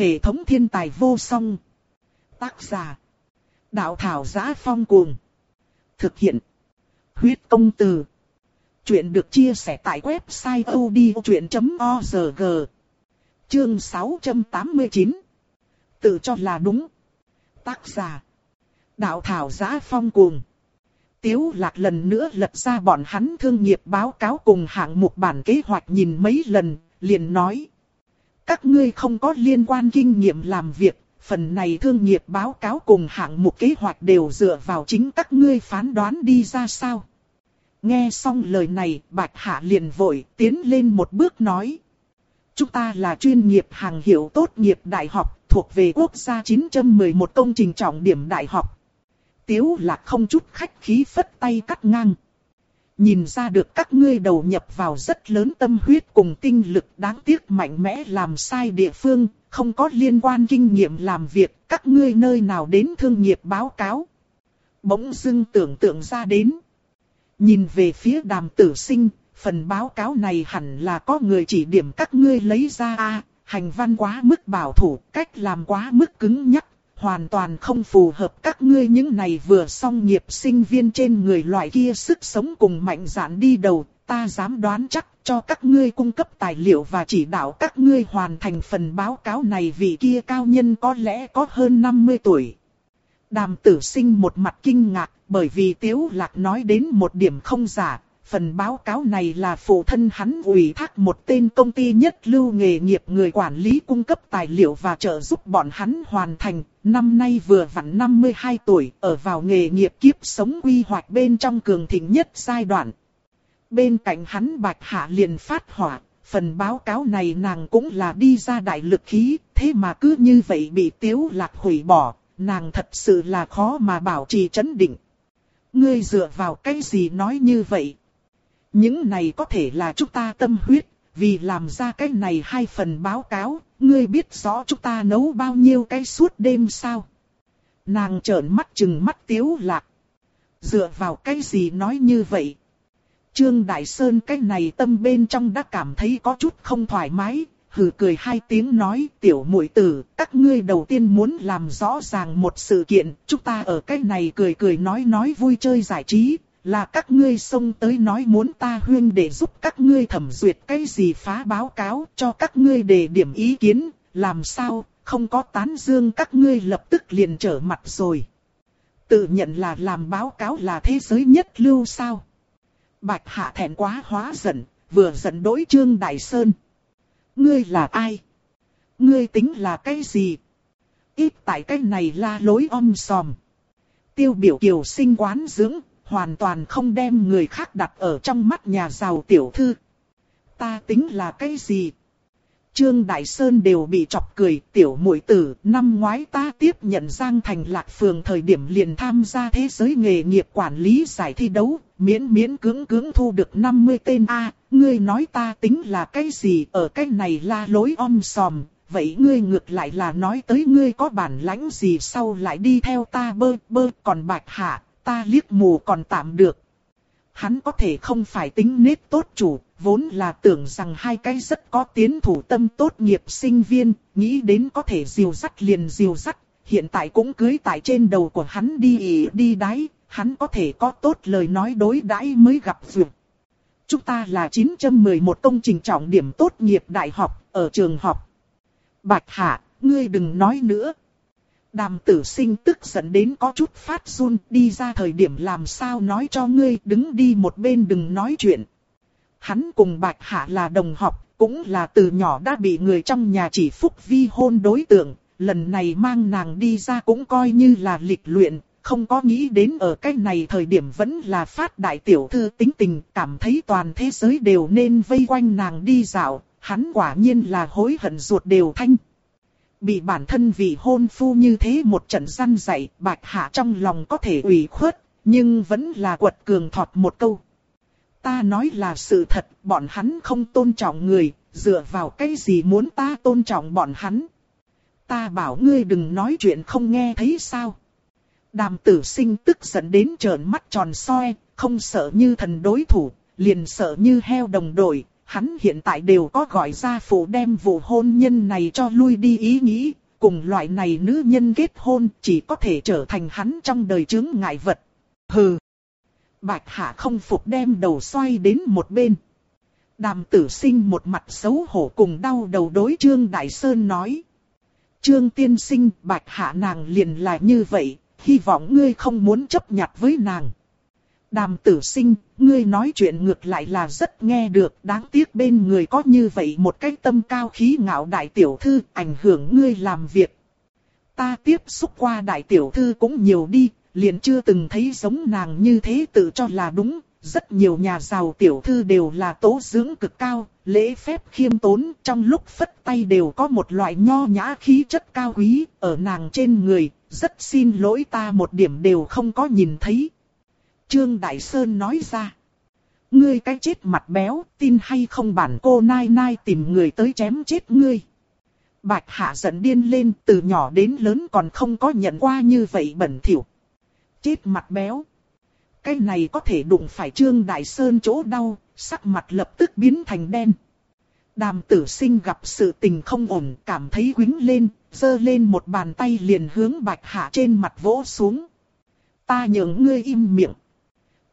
Hệ thống thiên tài vô song. Tác giả. Đạo thảo giá phong cuồng. Thực hiện. Huyết công từ. Chuyện được chia sẻ tại website odchuyện.org. Chương 689. Tự cho là đúng. Tác giả. Đạo thảo giá phong cuồng. Tiếu lạc lần nữa lật ra bọn hắn thương nghiệp báo cáo cùng hạng mục bản kế hoạch nhìn mấy lần, liền nói. Các ngươi không có liên quan kinh nghiệm làm việc, phần này thương nghiệp báo cáo cùng hạng mục kế hoạch đều dựa vào chính các ngươi phán đoán đi ra sao. Nghe xong lời này, Bạch Hạ liền vội tiến lên một bước nói. Chúng ta là chuyên nghiệp hàng hiệu tốt nghiệp đại học, thuộc về quốc gia 911 công trình trọng điểm đại học. Tiếu lạc không chút khách khí phất tay cắt ngang. Nhìn ra được các ngươi đầu nhập vào rất lớn tâm huyết cùng tinh lực đáng tiếc mạnh mẽ làm sai địa phương, không có liên quan kinh nghiệm làm việc, các ngươi nơi nào đến thương nghiệp báo cáo. Bỗng dưng tưởng tượng ra đến. Nhìn về phía đàm tử sinh, phần báo cáo này hẳn là có người chỉ điểm các ngươi lấy ra a hành văn quá mức bảo thủ, cách làm quá mức cứng nhắc, hoàn toàn không phù hợp các ngươi những này vừa xong nghiệp sinh viên trên người loại kia sức sống cùng mạnh dạn đi đầu, ta dám đoán chắc cho các ngươi cung cấp tài liệu và chỉ đạo các ngươi hoàn thành phần báo cáo này vì kia cao nhân có lẽ có hơn 50 tuổi. Đàm tử sinh một mặt kinh ngạc bởi vì Tiếu Lạc nói đến một điểm không giả, phần báo cáo này là phụ thân hắn ủy thác một tên công ty nhất lưu nghề nghiệp người quản lý cung cấp tài liệu và trợ giúp bọn hắn hoàn thành. Năm nay vừa vặn 52 tuổi, ở vào nghề nghiệp kiếp sống quy hoạch bên trong cường thịnh nhất giai đoạn. Bên cạnh hắn Bạch Hạ liền phát hỏa, phần báo cáo này nàng cũng là đi ra đại lực khí, thế mà cứ như vậy bị Tiếu Lạc hủy bỏ, nàng thật sự là khó mà bảo trì chấn định. Ngươi dựa vào cái gì nói như vậy? Những này có thể là chúng ta tâm huyết, vì làm ra cái này hai phần báo cáo, ngươi biết rõ chúng ta nấu bao nhiêu cái suốt đêm sao? Nàng trợn mắt chừng mắt tiếu lạc. Dựa vào cái gì nói như vậy? Trương Đại Sơn cái này tâm bên trong đã cảm thấy có chút không thoải mái, hừ cười hai tiếng nói tiểu muội tử, các ngươi đầu tiên muốn làm rõ ràng một sự kiện, chúng ta ở cái này cười cười nói nói vui chơi giải trí, là các ngươi xông tới nói muốn ta huyên để giúp các ngươi thẩm duyệt cái gì phá báo cáo cho các ngươi đề điểm ý kiến, làm sao, không có tán dương các ngươi lập tức liền trở mặt rồi. Tự nhận là làm báo cáo là thế giới nhất lưu sao. Bạch hạ thẹn quá hóa giận, vừa giận đối trương Đại Sơn. Ngươi là ai? Ngươi tính là cái gì? Ít tại cái này la lối om sòm. Tiêu biểu kiều sinh quán dưỡng, hoàn toàn không đem người khác đặt ở trong mắt nhà giàu tiểu thư. Ta tính là cái gì? Trương Đại Sơn đều bị chọc cười, tiểu muội tử, năm ngoái ta tiếp nhận Giang Thành Lạc Phường thời điểm liền tham gia thế giới nghề nghiệp quản lý giải thi đấu, miễn miễn cưỡng cưỡng thu được 50 tên A, ngươi nói ta tính là cái gì ở cái này la lối om sòm, vậy ngươi ngược lại là nói tới ngươi có bản lãnh gì sau lại đi theo ta bơ bơ còn bạch hạ, ta liếc mù còn tạm được. Hắn có thể không phải tính nết tốt chủ, vốn là tưởng rằng hai cái rất có tiến thủ tâm tốt nghiệp sinh viên, nghĩ đến có thể diều dắt liền diều dắt, hiện tại cũng cưới tại trên đầu của hắn đi ỉ đi đáy, hắn có thể có tốt lời nói đối đãi mới gặp vượt. Chúng ta là 911 công trình trọng điểm tốt nghiệp đại học, ở trường học. Bạch Hạ, ngươi đừng nói nữa. Đàm tử sinh tức giận đến có chút phát run đi ra thời điểm làm sao nói cho ngươi đứng đi một bên đừng nói chuyện. Hắn cùng Bạch Hạ là đồng học, cũng là từ nhỏ đã bị người trong nhà chỉ phúc vi hôn đối tượng, lần này mang nàng đi ra cũng coi như là lịch luyện, không có nghĩ đến ở cái này thời điểm vẫn là phát đại tiểu thư tính tình, cảm thấy toàn thế giới đều nên vây quanh nàng đi dạo, hắn quả nhiên là hối hận ruột đều thanh. Bị bản thân vì hôn phu như thế một trận săn dạy, bạch hạ trong lòng có thể ủy khuất, nhưng vẫn là quật cường thọt một câu. Ta nói là sự thật, bọn hắn không tôn trọng người, dựa vào cái gì muốn ta tôn trọng bọn hắn. Ta bảo ngươi đừng nói chuyện không nghe thấy sao. Đàm tử sinh tức giận đến trợn mắt tròn soi, không sợ như thần đối thủ, liền sợ như heo đồng đội, hắn hiện tại đều có gọi gia phụ đem vụ hôn nhân này cho lui đi ý nghĩ, cùng loại này nữ nhân kết hôn chỉ có thể trở thành hắn trong đời chứng ngại vật. Hừ! Bạch Hạ không phục đem đầu xoay đến một bên. Đàm tử sinh một mặt xấu hổ cùng đau đầu đối Trương Đại Sơn nói. Trương tiên sinh bạch hạ nàng liền là như vậy, hy vọng ngươi không muốn chấp nhặt với nàng. Đàm tử sinh, ngươi nói chuyện ngược lại là rất nghe được, đáng tiếc bên người có như vậy một cái tâm cao khí ngạo đại tiểu thư, ảnh hưởng ngươi làm việc. Ta tiếp xúc qua đại tiểu thư cũng nhiều đi, liền chưa từng thấy giống nàng như thế tự cho là đúng, rất nhiều nhà giàu tiểu thư đều là tố dưỡng cực cao, lễ phép khiêm tốn, trong lúc phất tay đều có một loại nho nhã khí chất cao quý, ở nàng trên người, rất xin lỗi ta một điểm đều không có nhìn thấy. Trương Đại Sơn nói ra, ngươi cái chết mặt béo, tin hay không bản cô nai nai tìm người tới chém chết ngươi. Bạch Hạ giận điên lên, từ nhỏ đến lớn còn không có nhận qua như vậy bẩn thỉu. Chết mặt béo. Cái này có thể đụng phải Trương Đại Sơn chỗ đau, sắc mặt lập tức biến thành đen. Đàm tử sinh gặp sự tình không ổn, cảm thấy quính lên, giơ lên một bàn tay liền hướng bạch hạ trên mặt vỗ xuống. Ta nhường ngươi im miệng.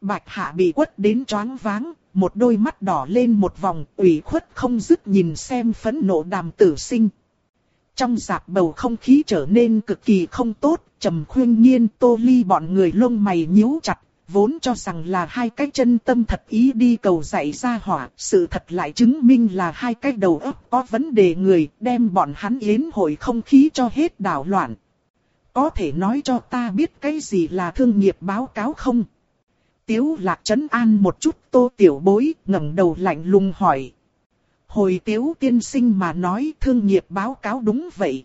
Bạch hạ bị quất đến choáng váng, một đôi mắt đỏ lên một vòng, ủy khuất không dứt nhìn xem phẫn nộ đàm tử sinh. Trong dạp bầu không khí trở nên cực kỳ không tốt, trầm khuyên nhiên tô ly bọn người lông mày nhíu chặt, vốn cho rằng là hai cái chân tâm thật ý đi cầu dạy ra hỏa, sự thật lại chứng minh là hai cái đầu óc có vấn đề người, đem bọn hắn yến hội không khí cho hết đảo loạn. Có thể nói cho ta biết cái gì là thương nghiệp báo cáo không? Tiếu lạc chấn an một chút tô tiểu bối, ngẩng đầu lạnh lùng hỏi. Hồi tiếu tiên sinh mà nói thương nghiệp báo cáo đúng vậy.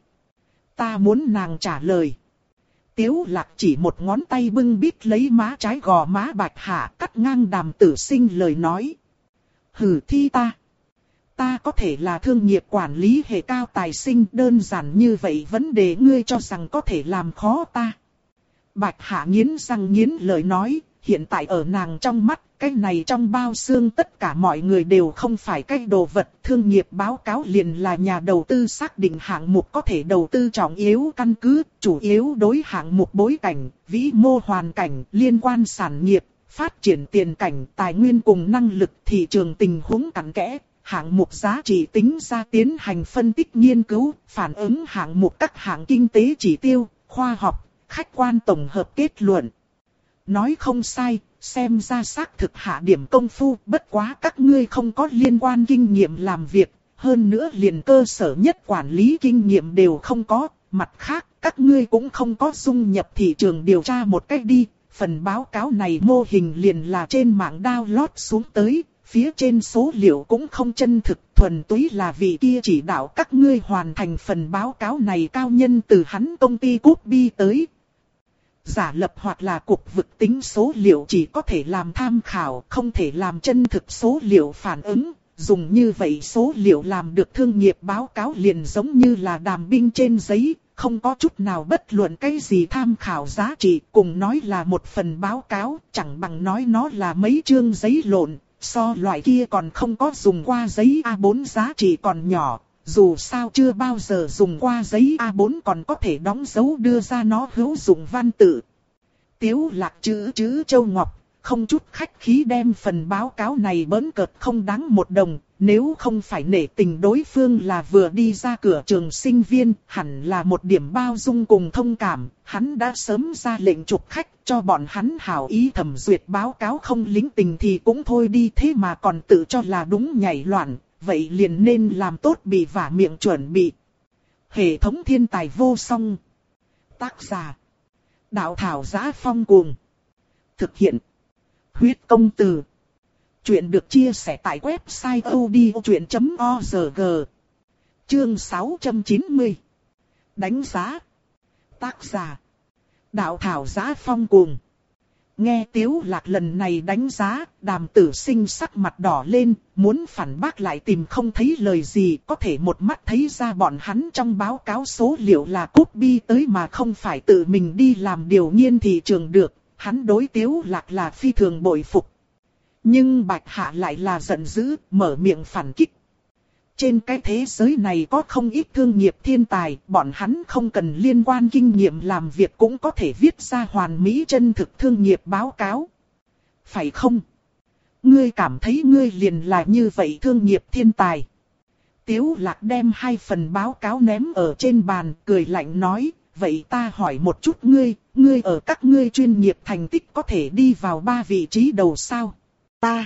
Ta muốn nàng trả lời. Tiếu lạc chỉ một ngón tay bưng bít lấy má trái gò má bạch hạ cắt ngang đàm tử sinh lời nói. Hử thi ta. Ta có thể là thương nghiệp quản lý hệ cao tài sinh đơn giản như vậy vấn đề ngươi cho rằng có thể làm khó ta. Bạch hạ nghiến răng nghiến lời nói, hiện tại ở nàng trong mắt cái này trong bao xương tất cả mọi người đều không phải cái đồ vật. Thương nghiệp báo cáo liền là nhà đầu tư xác định hạng mục có thể đầu tư trọng yếu căn cứ, chủ yếu đối hạng mục bối cảnh, vĩ mô hoàn cảnh, liên quan sản nghiệp, phát triển tiền cảnh, tài nguyên cùng năng lực thị trường tình huống cặn kẽ. Hạng mục giá trị tính ra tiến hành phân tích nghiên cứu, phản ứng hạng mục các hạng kinh tế chỉ tiêu, khoa học, khách quan tổng hợp kết luận. Nói không sai, xem ra xác thực hạ điểm công phu, bất quá các ngươi không có liên quan kinh nghiệm làm việc, hơn nữa liền cơ sở nhất quản lý kinh nghiệm đều không có, mặt khác, các ngươi cũng không có dung nhập thị trường điều tra một cách đi, phần báo cáo này mô hình liền là trên mạng download xuống tới, phía trên số liệu cũng không chân thực, thuần túy là vì kia chỉ đạo các ngươi hoàn thành phần báo cáo này cao nhân từ hắn công ty cúp bi tới, giả lập hoặc là cục vực tính số liệu chỉ có thể làm tham khảo, không thể làm chân thực số liệu phản ứng. Dùng như vậy số liệu làm được thương nghiệp báo cáo liền giống như là đàm binh trên giấy, không có chút nào bất luận cái gì tham khảo giá trị, cùng nói là một phần báo cáo, chẳng bằng nói nó là mấy chương giấy lộn, so loại kia còn không có dùng qua giấy A4 giá trị còn nhỏ, dù sao chưa bao giờ dùng qua giấy A4 còn có thể đóng dấu đưa ra nó hữu dụng văn tự. Tiếu lạc chữ chữ châu ngọc, không chút khách khí đem phần báo cáo này bỡn cợt không đáng một đồng, nếu không phải nể tình đối phương là vừa đi ra cửa trường sinh viên, hẳn là một điểm bao dung cùng thông cảm, hắn đã sớm ra lệnh trục khách cho bọn hắn hảo ý thẩm duyệt báo cáo không lính tình thì cũng thôi đi thế mà còn tự cho là đúng nhảy loạn, vậy liền nên làm tốt bị vả miệng chuẩn bị. Hệ thống thiên tài vô song. Tác giả. Đạo thảo giá phong cuồng. Thực hiện. Huyết công từ. Chuyện được chia sẻ tại website odchuyện.org. Chương 690. Đánh giá. Tác giả. Đạo thảo giá phong cuồng. Nghe Tiếu Lạc lần này đánh giá, đàm tử sinh sắc mặt đỏ lên, muốn phản bác lại tìm không thấy lời gì, có thể một mắt thấy ra bọn hắn trong báo cáo số liệu là cút bi tới mà không phải tự mình đi làm điều nghiên thị trường được, hắn đối Tiếu Lạc là phi thường bội phục. Nhưng Bạch Hạ lại là giận dữ, mở miệng phản kích. Trên cái thế giới này có không ít thương nghiệp thiên tài, bọn hắn không cần liên quan kinh nghiệm làm việc cũng có thể viết ra hoàn mỹ chân thực thương nghiệp báo cáo. Phải không? Ngươi cảm thấy ngươi liền là như vậy thương nghiệp thiên tài. Tiếu lạc đem hai phần báo cáo ném ở trên bàn, cười lạnh nói, vậy ta hỏi một chút ngươi, ngươi ở các ngươi chuyên nghiệp thành tích có thể đi vào ba vị trí đầu sao? Ta.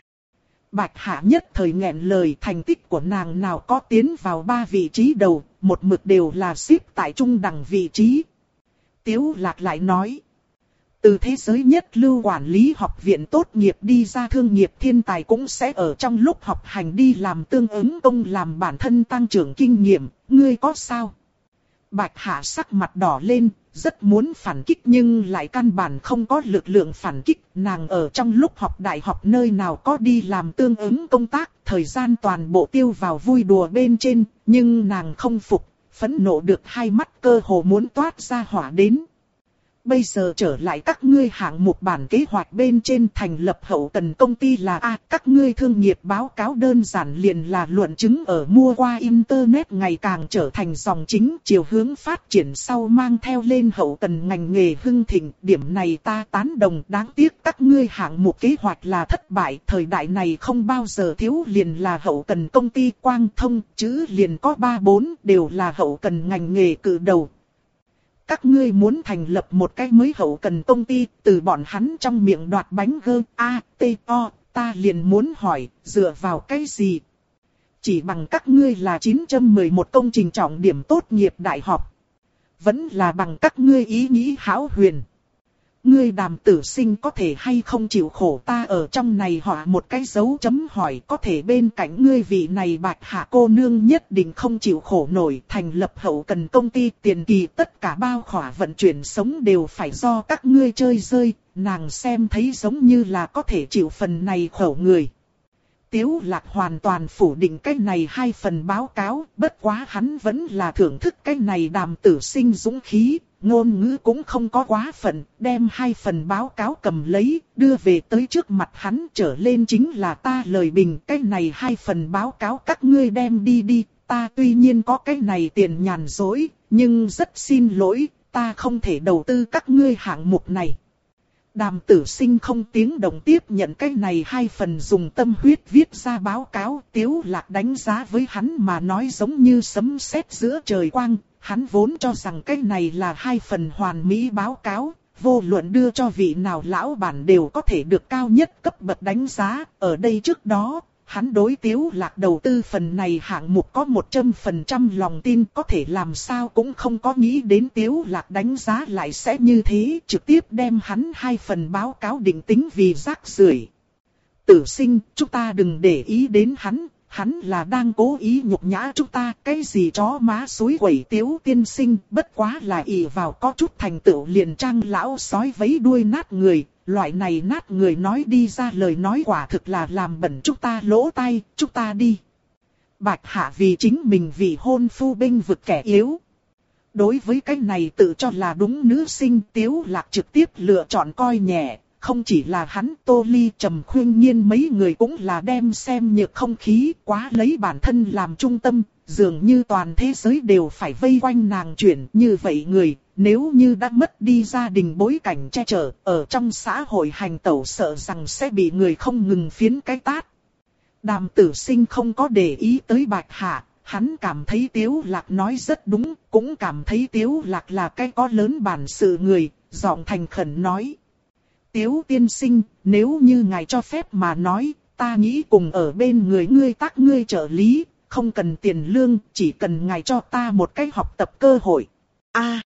Bạch Hạ nhất thời nghẹn lời thành tích của nàng nào có tiến vào ba vị trí đầu, một mực đều là xếp tại trung đẳng vị trí. Tiếu lạc lại nói. Từ thế giới nhất lưu quản lý học viện tốt nghiệp đi ra thương nghiệp thiên tài cũng sẽ ở trong lúc học hành đi làm tương ứng công làm bản thân tăng trưởng kinh nghiệm, ngươi có sao? Bạch Hạ sắc mặt đỏ lên, rất muốn phản kích nhưng lại căn bản không có lực lượng phản kích. Nàng ở trong lúc học đại học nơi nào có đi làm tương ứng công tác, thời gian toàn bộ tiêu vào vui đùa bên trên, nhưng nàng không phục, phẫn nộ được hai mắt cơ hồ muốn toát ra hỏa đến bây giờ trở lại các ngươi hạng mục bản kế hoạch bên trên thành lập hậu cần công ty là A. các ngươi thương nghiệp báo cáo đơn giản liền là luận chứng ở mua qua Internet ngày càng trở thành dòng chính chiều hướng phát triển sau mang theo lên hậu cần ngành nghề hưng thịnh. Điểm này ta tán đồng đáng tiếc các ngươi hạng mục kế hoạch là thất bại. Thời đại này không bao giờ thiếu liền là hậu cần công ty quang thông, chứ liền có 3-4 đều là hậu cần ngành nghề cử đầu các ngươi muốn thành lập một cái mới hậu cần công ty, từ bọn hắn trong miệng đoạt bánh gơ, a, t, o, ta liền muốn hỏi, dựa vào cái gì? Chỉ bằng các ngươi là 911 công trình trọng điểm tốt nghiệp đại học. Vẫn là bằng các ngươi ý nghĩ hão huyền ngươi đàm tử sinh có thể hay không chịu khổ ta ở trong này họa một cái dấu chấm hỏi có thể bên cạnh ngươi vị này bạch hạ cô nương nhất định không chịu khổ nổi thành lập hậu cần công ty tiền kỳ tất cả bao khỏa vận chuyển sống đều phải do các ngươi chơi rơi, nàng xem thấy giống như là có thể chịu phần này khổ người. Tiếu lạc hoàn toàn phủ định cái này hai phần báo cáo, bất quá hắn vẫn là thưởng thức cái này đàm tử sinh dũng khí, ngôn ngữ cũng không có quá phận, đem hai phần báo cáo cầm lấy, đưa về tới trước mặt hắn trở lên chính là ta lời bình. Cái này hai phần báo cáo các ngươi đem đi đi, ta tuy nhiên có cái này tiền nhàn dối, nhưng rất xin lỗi, ta không thể đầu tư các ngươi hạng mục này. Đàm tử sinh không tiếng đồng tiếp nhận cái này hai phần dùng tâm huyết viết ra báo cáo tiếu lạc đánh giá với hắn mà nói giống như sấm sét giữa trời quang, hắn vốn cho rằng cái này là hai phần hoàn mỹ báo cáo, vô luận đưa cho vị nào lão bản đều có thể được cao nhất cấp bậc đánh giá, ở đây trước đó, hắn đối tiếu lạc đầu tư phần này hạng mục có 100% lòng tin có thể làm sao cũng không có nghĩ đến tiếu lạc đánh giá lại sẽ như thế, trực tiếp đem hắn hai phần báo cáo định tính vì rác rưởi. Tử sinh, chúng ta đừng để ý đến hắn, hắn là đang cố ý nhục nhã chúng ta, cái gì chó má suối quẩy tiếu tiên sinh, bất quá là ỷ vào có chút thành tựu liền trang lão sói vấy đuôi nát người, loại này nát người nói đi ra lời nói quả thực là làm bẩn chúng ta lỗ tay, chúng ta đi. Bạch hạ vì chính mình vì hôn phu binh vực kẻ yếu. Đối với cái này tự cho là đúng nữ sinh tiếu lạc trực tiếp lựa chọn coi nhẹ, không chỉ là hắn Tô Ly trầm khuyên nhiên mấy người cũng là đem xem nhược không khí quá lấy bản thân làm trung tâm, dường như toàn thế giới đều phải vây quanh nàng chuyển như vậy người, nếu như đã mất đi gia đình bối cảnh che chở, ở trong xã hội hành tẩu sợ rằng sẽ bị người không ngừng phiến cái tát. Đàm tử sinh không có để ý tới bạch hạ, hắn cảm thấy tiếu lạc nói rất đúng, cũng cảm thấy tiếu lạc là cái có lớn bản sự người, giọng thành khẩn nói. Tiếu tiên sinh, nếu như ngài cho phép mà nói, ta nghĩ cùng ở bên người ngươi tác ngươi trợ lý, không cần tiền lương, chỉ cần ngài cho ta một cái học tập cơ hội. A.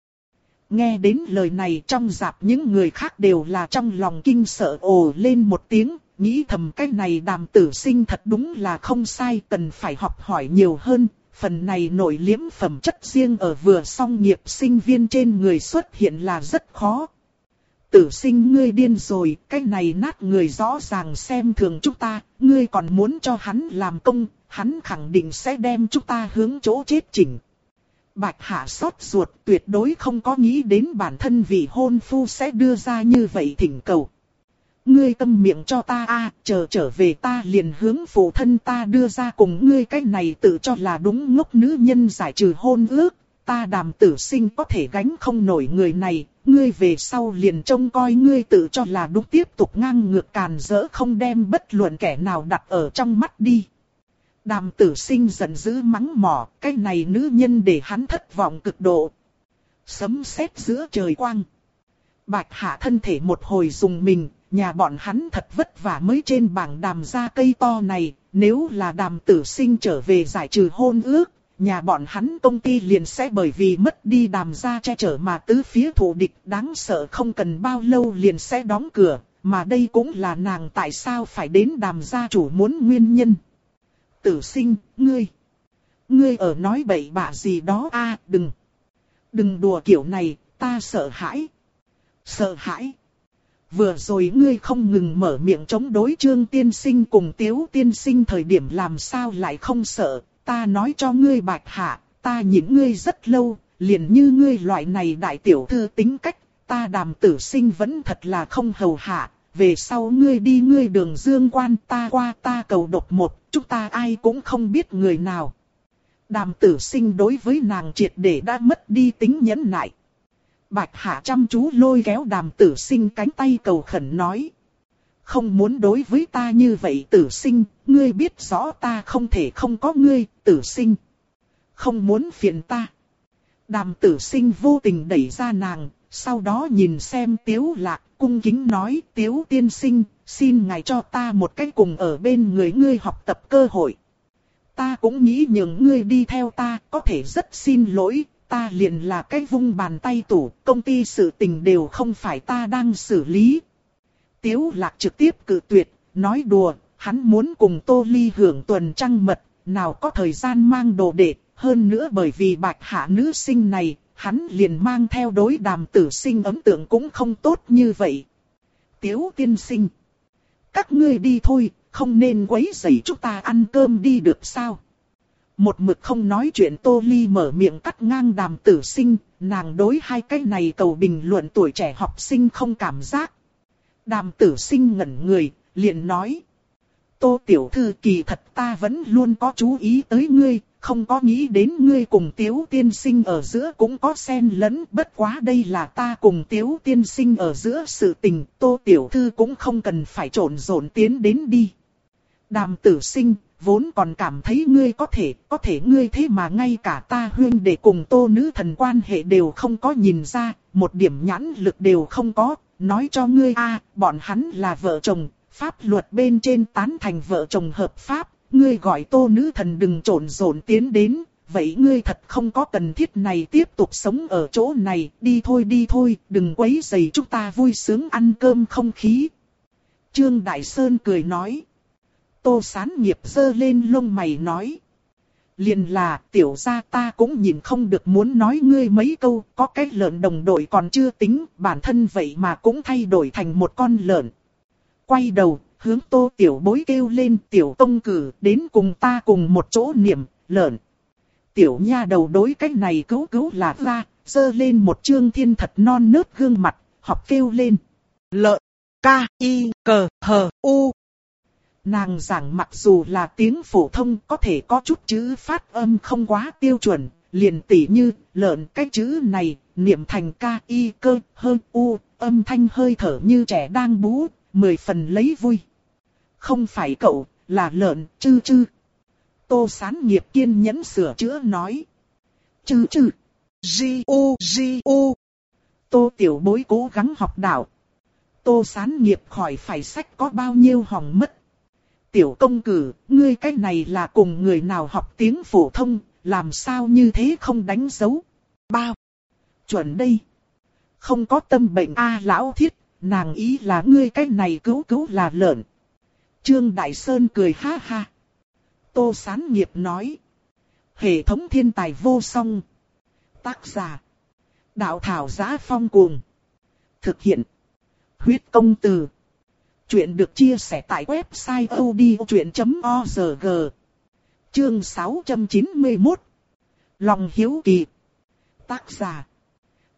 nghe đến lời này trong dạp những người khác đều là trong lòng kinh sợ ồ lên một tiếng, nghĩ thầm cái này đàm tử sinh thật đúng là không sai, cần phải học hỏi nhiều hơn. Phần này nổi liếm phẩm chất riêng ở vừa song nghiệp sinh viên trên người xuất hiện là rất khó, tử sinh ngươi điên rồi, cái này nát người rõ ràng xem thường chúng ta, ngươi còn muốn cho hắn làm công, hắn khẳng định sẽ đem chúng ta hướng chỗ chết chỉnh. Bạch hạ xót ruột tuyệt đối không có nghĩ đến bản thân vị hôn phu sẽ đưa ra như vậy thỉnh cầu. ngươi tâm miệng cho ta a, chờ trở về ta liền hướng phụ thân ta đưa ra cùng ngươi cái này tự cho là đúng ngốc nữ nhân giải trừ hôn ước, ta đàm tử sinh có thể gánh không nổi người này, ngươi về sau liền trông coi ngươi tự cho là đúng tiếp tục ngang ngược càn rỡ không đem bất luận kẻ nào đặt ở trong mắt đi. Đàm tử sinh giận dữ mắng mỏ, cái này nữ nhân để hắn thất vọng cực độ. Sấm sét giữa trời quang. Bạch hạ thân thể một hồi dùng mình, nhà bọn hắn thật vất vả mới trên bảng đàm ra cây to này, nếu là đàm tử sinh trở về giải trừ hôn ước, nhà bọn hắn công ty liền sẽ bởi vì mất đi đàm gia che chở mà tứ phía thủ địch đáng sợ không cần bao lâu liền sẽ đóng cửa, mà đây cũng là nàng tại sao phải đến đàm gia chủ muốn nguyên nhân. Tử sinh, ngươi, ngươi ở nói bậy bạ gì đó a đừng, đừng đùa kiểu này, ta sợ hãi, sợ hãi. Vừa rồi ngươi không ngừng mở miệng chống đối trương tiên sinh cùng tiếu tiên sinh thời điểm làm sao lại không sợ, ta nói cho ngươi bạch hạ, ta nhịn ngươi rất lâu, liền như ngươi loại này đại tiểu thư tính cách, ta đàm tử sinh vẫn thật là không hầu hạ, về sau ngươi đi ngươi đường dương quan ta qua ta cầu độc một, chúng ta ai cũng không biết người nào. Đàm tử sinh đối với nàng triệt để đã mất đi tính nhẫn nại. Bạch hạ chăm chú lôi kéo đàm tử sinh cánh tay cầu khẩn nói không muốn đối với ta như vậy tử sinh, ngươi biết rõ ta không thể không có ngươi, tử sinh. Không muốn phiền ta. Đàm tử sinh vô tình đẩy ra nàng, sau đó nhìn xem tiếu lạc, cung kính nói tiếu tiên sinh, xin ngài cho ta một cách cùng ở bên người ngươi học tập cơ hội. Ta cũng nghĩ những ngươi đi theo ta, có thể rất xin lỗi, ta liền là cái vung bàn tay tủ, công ty sự tình đều không phải ta đang xử lý, Tiếu lạc trực tiếp cự tuyệt, nói đùa, hắn muốn cùng Tô Ly hưởng tuần trăng mật, nào có thời gian mang đồ đệ, hơn nữa bởi vì bạch hạ nữ sinh này, hắn liền mang theo đối đàm tử sinh ấn tượng cũng không tốt như vậy. Tiếu tiên sinh, các ngươi đi thôi, không nên quấy rầy chúng ta ăn cơm đi được sao? Một mực không nói chuyện Tô Ly mở miệng cắt ngang đàm tử sinh, nàng đối hai cái này cầu bình luận tuổi trẻ học sinh không cảm giác. Đàm tử sinh ngẩn người, liền nói. Tô tiểu thư kỳ thật ta vẫn luôn có chú ý tới ngươi, không có nghĩ đến ngươi cùng tiếu tiên sinh ở giữa cũng có xen lẫn, bất quá đây là ta cùng tiếu tiên sinh ở giữa sự tình, tô tiểu thư cũng không cần phải trộn rộn tiến đến đi. Đàm tử sinh, vốn còn cảm thấy ngươi có thể, có thể ngươi thế mà ngay cả ta huyên để cùng tô nữ thần quan hệ đều không có nhìn ra, một điểm nhãn lực đều không có, nói cho ngươi a, bọn hắn là vợ chồng, pháp luật bên trên tán thành vợ chồng hợp pháp, ngươi gọi tô nữ thần đừng trộn rộn tiến đến, vậy ngươi thật không có cần thiết này tiếp tục sống ở chỗ này, đi thôi đi thôi, đừng quấy rầy chúng ta vui sướng ăn cơm không khí. Trương Đại Sơn cười nói. Tô sán nghiệp dơ lên lông mày nói. Liền là tiểu gia ta cũng nhìn không được muốn nói ngươi mấy câu, có cái lợn đồng đội còn chưa tính, bản thân vậy mà cũng thay đổi thành một con lợn. Quay đầu, hướng tô tiểu bối kêu lên tiểu tông cử đến cùng ta cùng một chỗ niệm, lợn. Tiểu nha đầu đối cách này cứu cứu là ra, dơ lên một trương thiên thật non nớt gương mặt, học kêu lên. Lợn, ca, y, cờ, hờ, u, Nàng giảng mặc dù là tiếng phổ thông có thể có chút chữ phát âm không quá tiêu chuẩn, liền tỉ như lợn cái chữ này, niệm thành ca y cơ hơn u, âm thanh hơi thở như trẻ đang bú, mười phần lấy vui. Không phải cậu, là lợn, chư chư. Tô sán nghiệp kiên nhẫn sửa chữa nói. Chư chư. G-U G-U. Tô tiểu bối cố gắng học đạo. Tô sán nghiệp khỏi phải sách có bao nhiêu hỏng mất tiểu công cử, ngươi cái này là cùng người nào học tiếng phổ thông, làm sao như thế không đánh dấu. Bao? Chuẩn đây. Không có tâm bệnh a lão thiết, nàng ý là ngươi cái này cứu cứu là lợn. Trương Đại Sơn cười ha ha. Tô Sán Nghiệp nói. Hệ thống thiên tài vô song. Tác giả. Đạo thảo giá phong cuồng. Thực hiện. Huyết công từ. Chuyện được chia sẻ tại website odchuyện.org Chương 691 Lòng hiếu kỳ. Tác giả.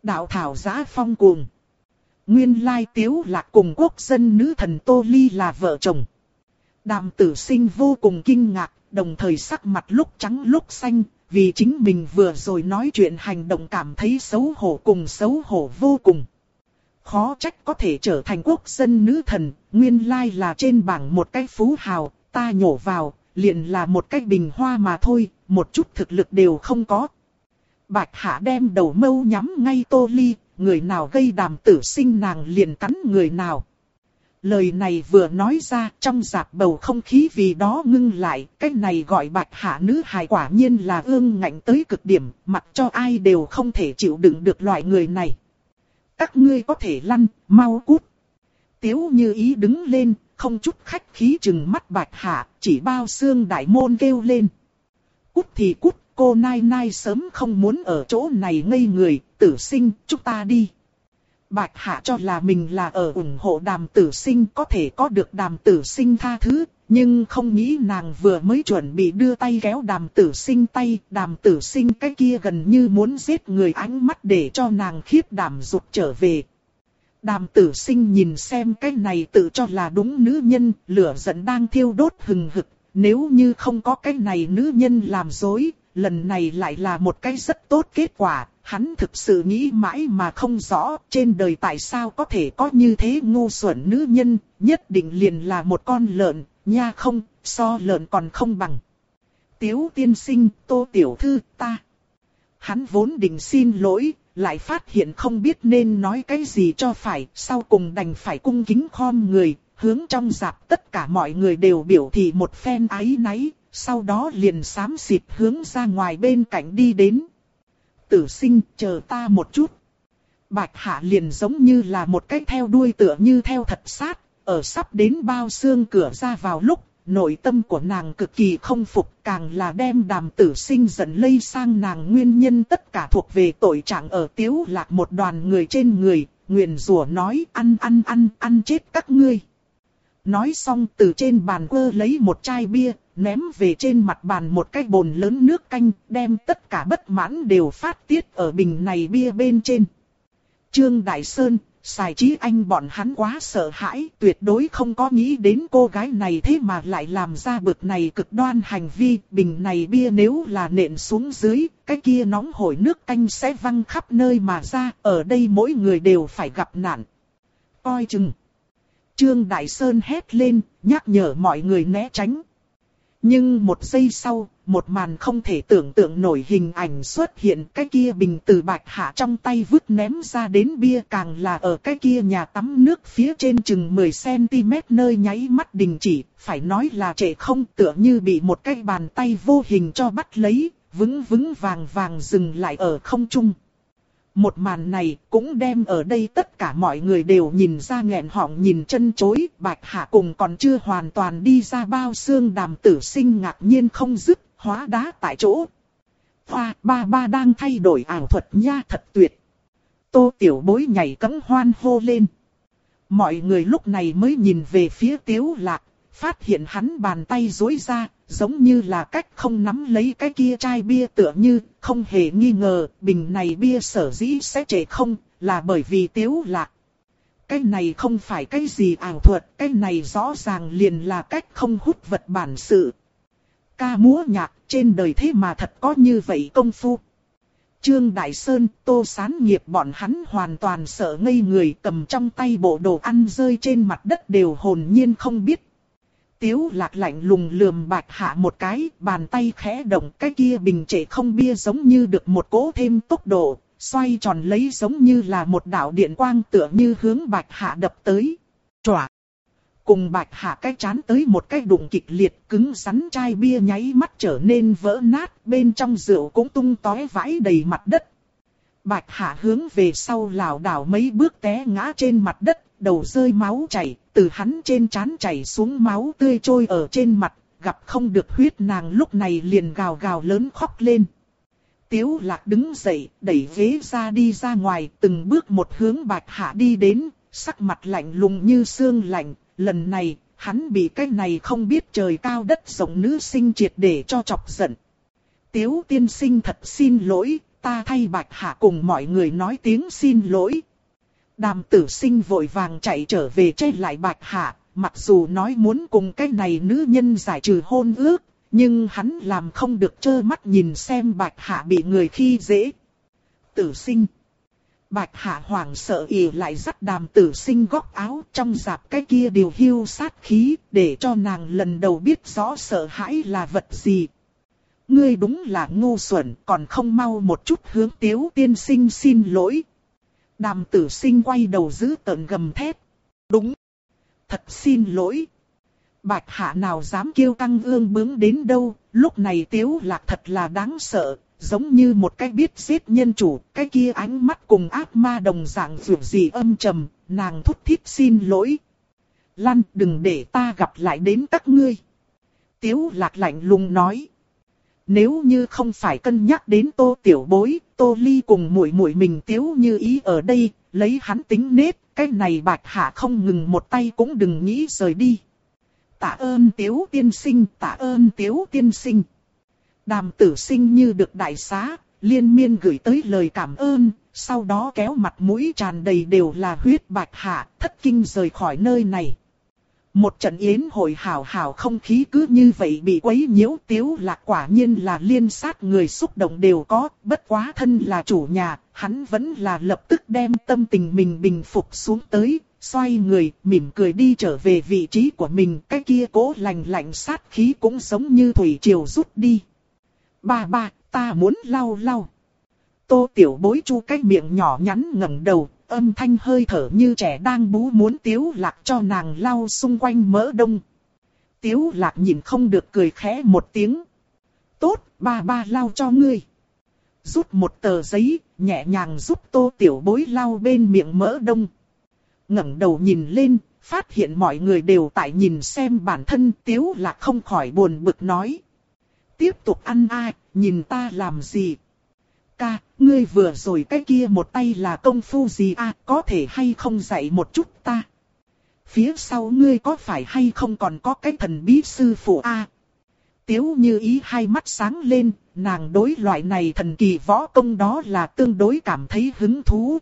Đạo thảo giá phong cuồng. Nguyên lai tiếu lạc cùng quốc dân nữ thần Tô Ly là vợ chồng. Đàm tử sinh vô cùng kinh ngạc, đồng thời sắc mặt lúc trắng lúc xanh, vì chính mình vừa rồi nói chuyện hành động cảm thấy xấu hổ cùng xấu hổ vô cùng. Khó trách có thể trở thành quốc dân nữ thần, nguyên lai là trên bảng một cái phú hào, ta nhổ vào, liền là một cái bình hoa mà thôi, một chút thực lực đều không có. Bạch Hạ đem đầu mâu nhắm ngay Tô Ly, người nào gây đàm tử sinh nàng liền cắn người nào. Lời này vừa nói ra trong giạc bầu không khí vì đó ngưng lại, cái này gọi bạch hạ nữ hài quả nhiên là ương ngạnh tới cực điểm, mặc cho ai đều không thể chịu đựng được loại người này. Các ngươi có thể lăn, mau cút. Tiếu như ý đứng lên, không chút khách khí chừng mắt bạch hạ, chỉ bao xương đại môn kêu lên. Cút thì cút, cô Nai Nai sớm không muốn ở chỗ này ngây người, tử sinh, chúng ta đi. Bạch Hạ cho là mình là ở ủng hộ đàm tử sinh có thể có được đàm tử sinh tha thứ, nhưng không nghĩ nàng vừa mới chuẩn bị đưa tay kéo đàm tử sinh tay, đàm tử sinh cái kia gần như muốn giết người ánh mắt để cho nàng khiếp đảm rụt trở về. Đàm tử sinh nhìn xem cái này tự cho là đúng nữ nhân, lửa giận đang thiêu đốt hừng hực, nếu như không có cái này nữ nhân làm dối, lần này lại là một cái rất tốt kết quả, hắn thực sự nghĩ mãi mà không rõ trên đời tại sao có thể có như thế ngu xuẩn nữ nhân, nhất định liền là một con lợn, nha không, so lợn còn không bằng. Tiếu tiên sinh, tô tiểu thư, ta. Hắn vốn định xin lỗi, lại phát hiện không biết nên nói cái gì cho phải, sau cùng đành phải cung kính khom người, hướng trong dạp tất cả mọi người đều biểu thị một phen ái náy, sau đó liền sám xịt hướng ra ngoài bên cạnh đi đến. Tử sinh, chờ ta một chút. Bạch hạ liền giống như là một cái theo đuôi tựa như theo thật sát, ở sắp đến bao xương cửa ra vào lúc, nội tâm của nàng cực kỳ không phục, càng là đem đàm tử sinh giận lây sang nàng nguyên nhân tất cả thuộc về tội trạng ở tiếu lạc một đoàn người trên người, nguyện rủa nói ăn ăn ăn, ăn chết các ngươi. Nói xong từ trên bàn quơ lấy một chai bia, ném về trên mặt bàn một cái bồn lớn nước canh, đem tất cả bất mãn đều phát tiết ở bình này bia bên trên. Trương Đại Sơn, xài trí anh bọn hắn quá sợ hãi, tuyệt đối không có nghĩ đến cô gái này thế mà lại làm ra bực này cực đoan hành vi, bình này bia nếu là nện xuống dưới, cái kia nóng hổi nước canh sẽ văng khắp nơi mà ra, ở đây mỗi người đều phải gặp nạn. Coi chừng. Trương Đại Sơn hét lên, nhắc nhở mọi người né tránh. Nhưng một giây sau, một màn không thể tưởng tượng nổi hình ảnh xuất hiện cái kia bình từ bạch hạ trong tay vứt ném ra đến bia càng là ở cái kia nhà tắm nước phía trên chừng 10cm nơi nháy mắt đình chỉ, phải nói là trẻ không tựa như bị một cái bàn tay vô hình cho bắt lấy, vững vững vàng vàng dừng lại ở không trung. Một màn này cũng đem ở đây tất cả mọi người đều nhìn ra nghẹn họng nhìn chân chối, bạch hạ cùng còn chưa hoàn toàn đi ra bao xương đàm tử sinh ngạc nhiên không dứt, hóa đá tại chỗ. Hoa ba ba đang thay đổi ảo thuật nha thật tuyệt. Tô tiểu bối nhảy cấm hoan hô lên. Mọi người lúc này mới nhìn về phía tiếu lạc, phát hiện hắn bàn tay dối ra, giống như là cách không nắm lấy cái kia chai bia tựa như, không hề nghi ngờ, bình này bia sở dĩ sẽ trễ không, là bởi vì tiếu lạc. Cái này không phải cái gì ảo thuật, cái này rõ ràng liền là cách không hút vật bản sự. Ca múa nhạc trên đời thế mà thật có như vậy công phu. Trương Đại Sơn, Tô Sán Nghiệp bọn hắn hoàn toàn sợ ngây người cầm trong tay bộ đồ ăn rơi trên mặt đất đều hồn nhiên không biết Tiếu lạc lạnh lùng lườm bạch hạ một cái, bàn tay khẽ động cái kia bình trệ không bia giống như được một cố thêm tốc độ, xoay tròn lấy giống như là một đạo điện quang tựa như hướng bạch hạ đập tới. Chòa! Cùng bạch hạ cái chán tới một cái đụng kịch liệt cứng rắn chai bia nháy mắt trở nên vỡ nát, bên trong rượu cũng tung tói vãi đầy mặt đất. Bạch hạ hướng về sau lảo đảo mấy bước té ngã trên mặt đất, đầu rơi máu chảy, từ hắn trên trán chảy xuống máu tươi trôi ở trên mặt, gặp không được huyết nàng lúc này liền gào gào lớn khóc lên. Tiếu lạc đứng dậy, đẩy ghế ra đi ra ngoài, từng bước một hướng bạch hạ đi đến, sắc mặt lạnh lùng như xương lạnh, lần này, hắn bị cái này không biết trời cao đất rộng nữ sinh triệt để cho chọc giận. Tiếu tiên sinh thật xin lỗi, ta thay bạch hạ cùng mọi người nói tiếng xin lỗi. Đàm tử sinh vội vàng chạy trở về che lại bạch hạ, mặc dù nói muốn cùng cái này nữ nhân giải trừ hôn ước, nhưng hắn làm không được trơ mắt nhìn xem bạch hạ bị người khi dễ. Tử sinh. Bạch hạ hoảng sợ ỉ lại dắt đàm tử sinh góc áo trong giạp cái kia điều hưu sát khí để cho nàng lần đầu biết rõ sợ hãi là vật gì. Ngươi đúng là ngu xuẩn còn không mau một chút hướng tiếu tiên sinh xin lỗi. Đàm tử sinh quay đầu giữ tợn gầm thét Đúng. Thật xin lỗi. Bạch hạ nào dám kêu căng ương bướng đến đâu, lúc này tiếu lạc thật là đáng sợ, giống như một cái biết giết nhân chủ, cái kia ánh mắt cùng ác ma đồng dạng vượt gì âm trầm, nàng thúc thiết xin lỗi. Lăn đừng để ta gặp lại đến các ngươi. Tiếu lạc lạnh lùng nói. Nếu như không phải cân nhắc đến tô tiểu bối, tô ly cùng muội muội mình tiếu như ý ở đây, lấy hắn tính nết, cái này bạch hạ không ngừng một tay cũng đừng nghĩ rời đi. Tạ ơn tiếu tiên sinh, tạ ơn tiếu tiên sinh. Đàm tử sinh như được đại xá, liên miên gửi tới lời cảm ơn, sau đó kéo mặt mũi tràn đầy đều là huyết bạch hạ, thất kinh rời khỏi nơi này. Một trận yến hội hào hào không khí cứ như vậy bị quấy nhiễu tiếu lạc quả nhiên là liên sát người xúc động đều có, bất quá thân là chủ nhà, hắn vẫn là lập tức đem tâm tình mình bình phục xuống tới, xoay người, mỉm cười đi trở về vị trí của mình, cái kia cố lành lạnh sát khí cũng giống như thủy triều rút đi. Ba ba, ta muốn lau lau. Tô tiểu bối chu cái miệng nhỏ nhắn ngẩng đầu, âm thanh hơi thở như trẻ đang bú muốn tiếu lạc cho nàng lau xung quanh mỡ đông. Tiếu lạc nhìn không được cười khẽ một tiếng. Tốt, ba ba lau cho ngươi. Rút một tờ giấy, nhẹ nhàng giúp tô tiểu bối lau bên miệng mỡ đông. ngẩng đầu nhìn lên, phát hiện mọi người đều tại nhìn xem bản thân tiếu lạc không khỏi buồn bực nói. Tiếp tục ăn ai, nhìn ta làm gì? Ca, ngươi vừa rồi cái kia một tay là công phu gì à, có thể hay không dạy một chút ta. Phía sau ngươi có phải hay không còn có cái thần bí sư phụ a? À? Tiếu như ý hai mắt sáng lên, nàng đối loại này thần kỳ võ công đó là tương đối cảm thấy hứng thú.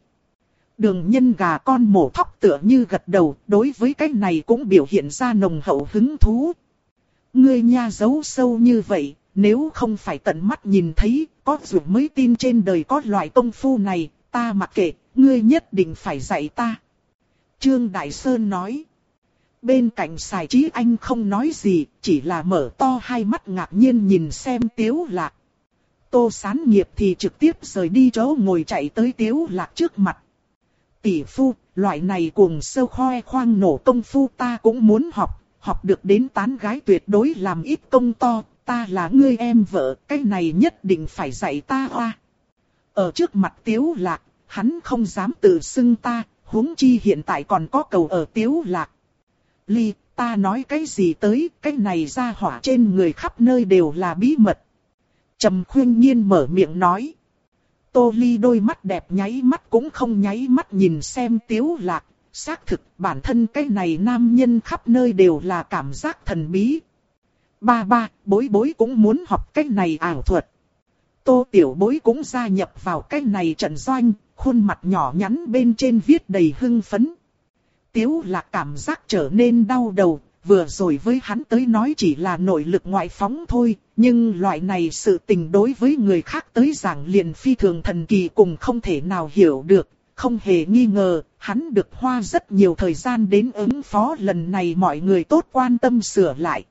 Đường nhân gà con mổ thóc tựa như gật đầu, đối với cái này cũng biểu hiện ra nồng hậu hứng thú. Ngươi nha giấu sâu như vậy, nếu không phải tận mắt nhìn thấy, có dù mới tin trên đời có loại công phu này, ta mặc kệ, ngươi nhất định phải dạy ta. Trương Đại Sơn nói. Bên cạnh xài trí anh không nói gì, chỉ là mở to hai mắt ngạc nhiên nhìn xem tiếu lạc. Tô sán nghiệp thì trực tiếp rời đi chỗ ngồi chạy tới tiếu lạc trước mặt. Tỷ phu, loại này cùng sâu khoe khoang nổ công phu ta cũng muốn học, học được đến tán gái tuyệt đối làm ít công to, ta là ngươi em vợ, cái này nhất định phải dạy ta hoa. Ở trước mặt tiếu lạc, hắn không dám tự xưng ta, huống chi hiện tại còn có cầu ở tiếu lạc. Ly, ta nói cái gì tới, cái này ra hỏa trên người khắp nơi đều là bí mật. Trầm khuyên nhiên mở miệng nói. Tô Ly đôi mắt đẹp nháy mắt cũng không nháy mắt nhìn xem tiếu lạc. Xác thực bản thân cái này nam nhân khắp nơi đều là cảm giác thần bí, Ba ba, bối bối cũng muốn học cách này ảo thuật. Tô tiểu bối cũng gia nhập vào cách này trận doanh, khuôn mặt nhỏ nhắn bên trên viết đầy hưng phấn. Tiếu là cảm giác trở nên đau đầu, vừa rồi với hắn tới nói chỉ là nội lực ngoại phóng thôi, nhưng loại này sự tình đối với người khác tới giảng liền phi thường thần kỳ cùng không thể nào hiểu được, không hề nghi ngờ, hắn được hoa rất nhiều thời gian đến ứng phó lần này mọi người tốt quan tâm sửa lại.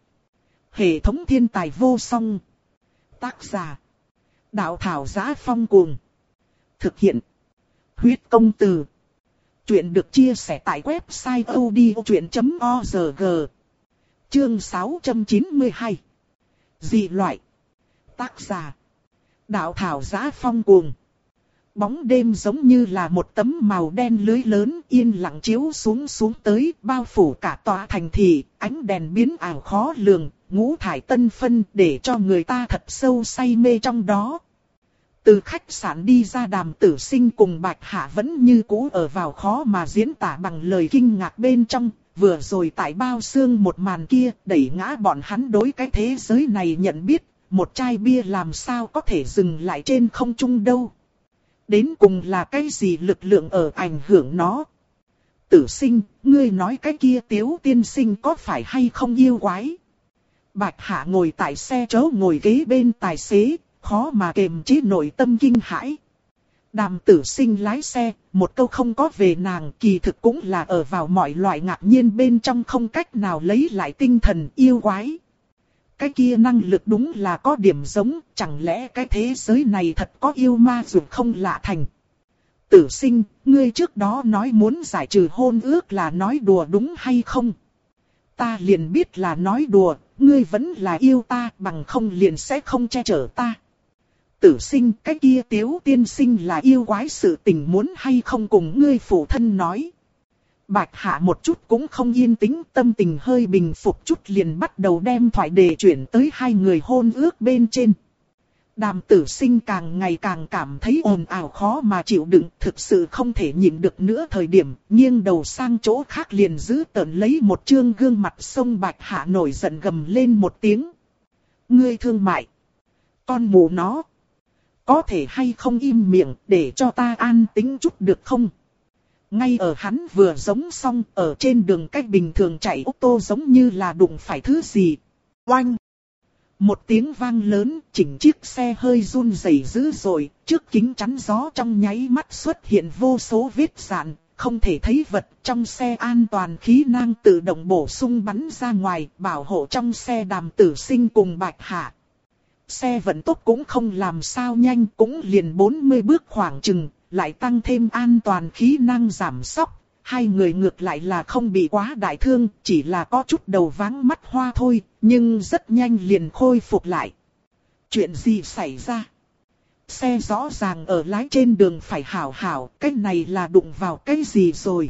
Hệ thống thiên tài vô song. Tác giả. Đạo thảo giá phong cuồng. Thực hiện. Huyết công từ. Chuyện được chia sẻ tại website odchuyện.org. Chương 692. Dị loại. Tác giả. Đạo thảo giá phong cuồng. Bóng đêm giống như là một tấm màu đen lưới lớn yên lặng chiếu xuống xuống tới bao phủ cả tòa thành thị, ánh đèn biến ảo khó lường, ngũ thải tân phân để cho người ta thật sâu say mê trong đó. Từ khách sạn đi ra đàm tử sinh cùng Bạch Hạ vẫn như cũ ở vào khó mà diễn tả bằng lời kinh ngạc bên trong, vừa rồi tại bao xương một màn kia đẩy ngã bọn hắn đối cái thế giới này nhận biết, một chai bia làm sao có thể dừng lại trên không trung đâu. Đến cùng là cái gì lực lượng ở ảnh hưởng nó? Tử sinh, ngươi nói cái kia tiếu tiên sinh có phải hay không yêu quái? Bạch Hạ ngồi tại xe chớ ngồi ghế bên tài xế, khó mà kềm chế nội tâm kinh hãi. Đàm tử sinh lái xe, một câu không có về nàng kỳ thực cũng là ở vào mọi loại ngạc nhiên bên trong không cách nào lấy lại tinh thần yêu quái. Cái kia năng lực đúng là có điểm giống, chẳng lẽ cái thế giới này thật có yêu ma dù không lạ thành. Tử sinh, ngươi trước đó nói muốn giải trừ hôn ước là nói đùa đúng hay không? Ta liền biết là nói đùa, ngươi vẫn là yêu ta, bằng không liền sẽ không che chở ta. Tử sinh, cái kia tiếu tiên sinh là yêu quái sự tình muốn hay không cùng ngươi phụ thân nói. Bạch hạ một chút cũng không yên tĩnh, tâm tình hơi bình phục chút liền bắt đầu đem thoại đề chuyển tới hai người hôn ước bên trên. Đàm tử sinh càng ngày càng cảm thấy ồn ào khó mà chịu đựng, thực sự không thể nhịn được nữa thời điểm, nghiêng đầu sang chỗ khác liền giữ tợn lấy một trương gương mặt sông bạch hạ nổi giận gầm lên một tiếng. Ngươi thương mại. Con mù nó. Có thể hay không im miệng để cho ta an tính chút được không? Ngay ở hắn vừa giống xong ở trên đường cách bình thường chạy ô tô giống như là đụng phải thứ gì. Oanh! Một tiếng vang lớn, chỉnh chiếc xe hơi run rẩy dữ dội, trước kính chắn gió trong nháy mắt xuất hiện vô số vết sạn, không thể thấy vật trong xe an toàn khí năng tự động bổ sung bắn ra ngoài, bảo hộ trong xe đàm tử sinh cùng bạch hạ. Xe vận tốc cũng không làm sao nhanh, cũng liền 40 bước khoảng chừng, lại tăng thêm an toàn khí năng giảm sóc. Hai người ngược lại là không bị quá đại thương, chỉ là có chút đầu váng mắt hoa thôi, nhưng rất nhanh liền khôi phục lại. Chuyện gì xảy ra? Xe rõ ràng ở lái trên đường phải hảo hảo, cái này là đụng vào cái gì rồi?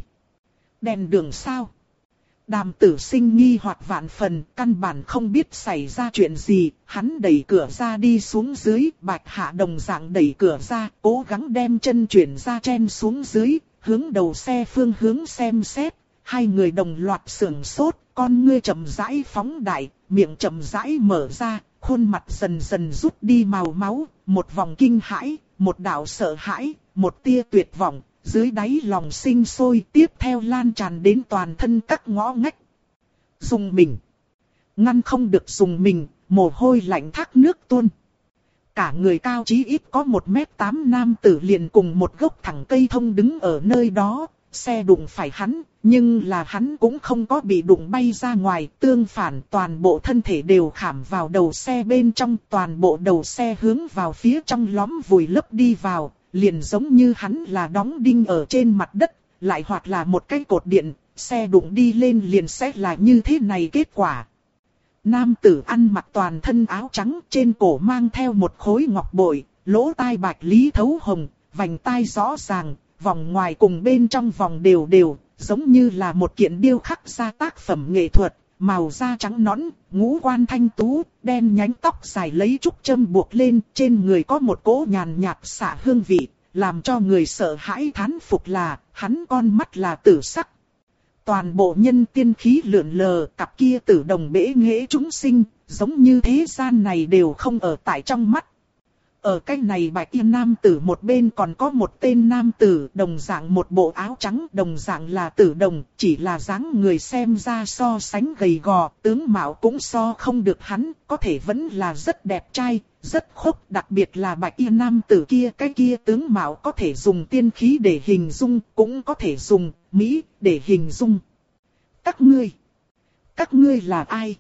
Đèn đường sao? Đàm tử sinh nghi hoặc vạn phần, căn bản không biết xảy ra chuyện gì, hắn đẩy cửa ra đi xuống dưới, bạch hạ đồng dạng đẩy cửa ra, cố gắng đem chân chuyển ra chen xuống dưới, hướng đầu xe phương hướng xem xét, hai người đồng loạt sưởng sốt, con ngươi chậm rãi phóng đại, miệng chậm rãi mở ra, khuôn mặt dần dần rút đi màu máu, một vòng kinh hãi, một đạo sợ hãi, một tia tuyệt vọng, dưới đáy lòng sinh sôi tiếp theo lan tràn đến toàn thân các ngõ ngách. Dùng mình. Ngăn không được dùng mình, mồ hôi lạnh thác nước tuôn. Cả người cao chí ít có 1m8 nam tử liền cùng một gốc thẳng cây thông đứng ở nơi đó, xe đụng phải hắn, nhưng là hắn cũng không có bị đụng bay ra ngoài, tương phản toàn bộ thân thể đều khảm vào đầu xe bên trong, toàn bộ đầu xe hướng vào phía trong lõm vùi lấp đi vào, liền giống như hắn là đóng đinh ở trên mặt đất, lại hoặc là một cái cột điện, xe đụng đi lên liền sẽ là như thế này kết quả. Nam tử ăn mặc toàn thân áo trắng trên cổ mang theo một khối ngọc bội, lỗ tai bạch lý thấu hồng, vành tai rõ ràng, vòng ngoài cùng bên trong vòng đều đều, giống như là một kiện điêu khắc ra tác phẩm nghệ thuật, màu da trắng nõn, ngũ quan thanh tú, đen nhánh tóc dài lấy trúc châm buộc lên, trên người có một cỗ nhàn nhạt xả hương vị, làm cho người sợ hãi thán phục là, hắn con mắt là tử sắc. Toàn bộ nhân tiên khí lượn lờ, cặp kia tử đồng bể nghệ chúng sinh, giống như thế gian này đều không ở tại trong mắt. Ở cái này bạch y nam tử một bên còn có một tên nam tử đồng dạng một bộ áo trắng đồng dạng là tử đồng, chỉ là dáng người xem ra so sánh gầy gò, tướng mạo cũng so không được hắn, có thể vẫn là rất đẹp trai, rất khốc, đặc biệt là bạch y nam tử kia cái kia tướng mạo có thể dùng tiên khí để hình dung, cũng có thể dùng mỹ để hình dung. Các ngươi, các ngươi là ai?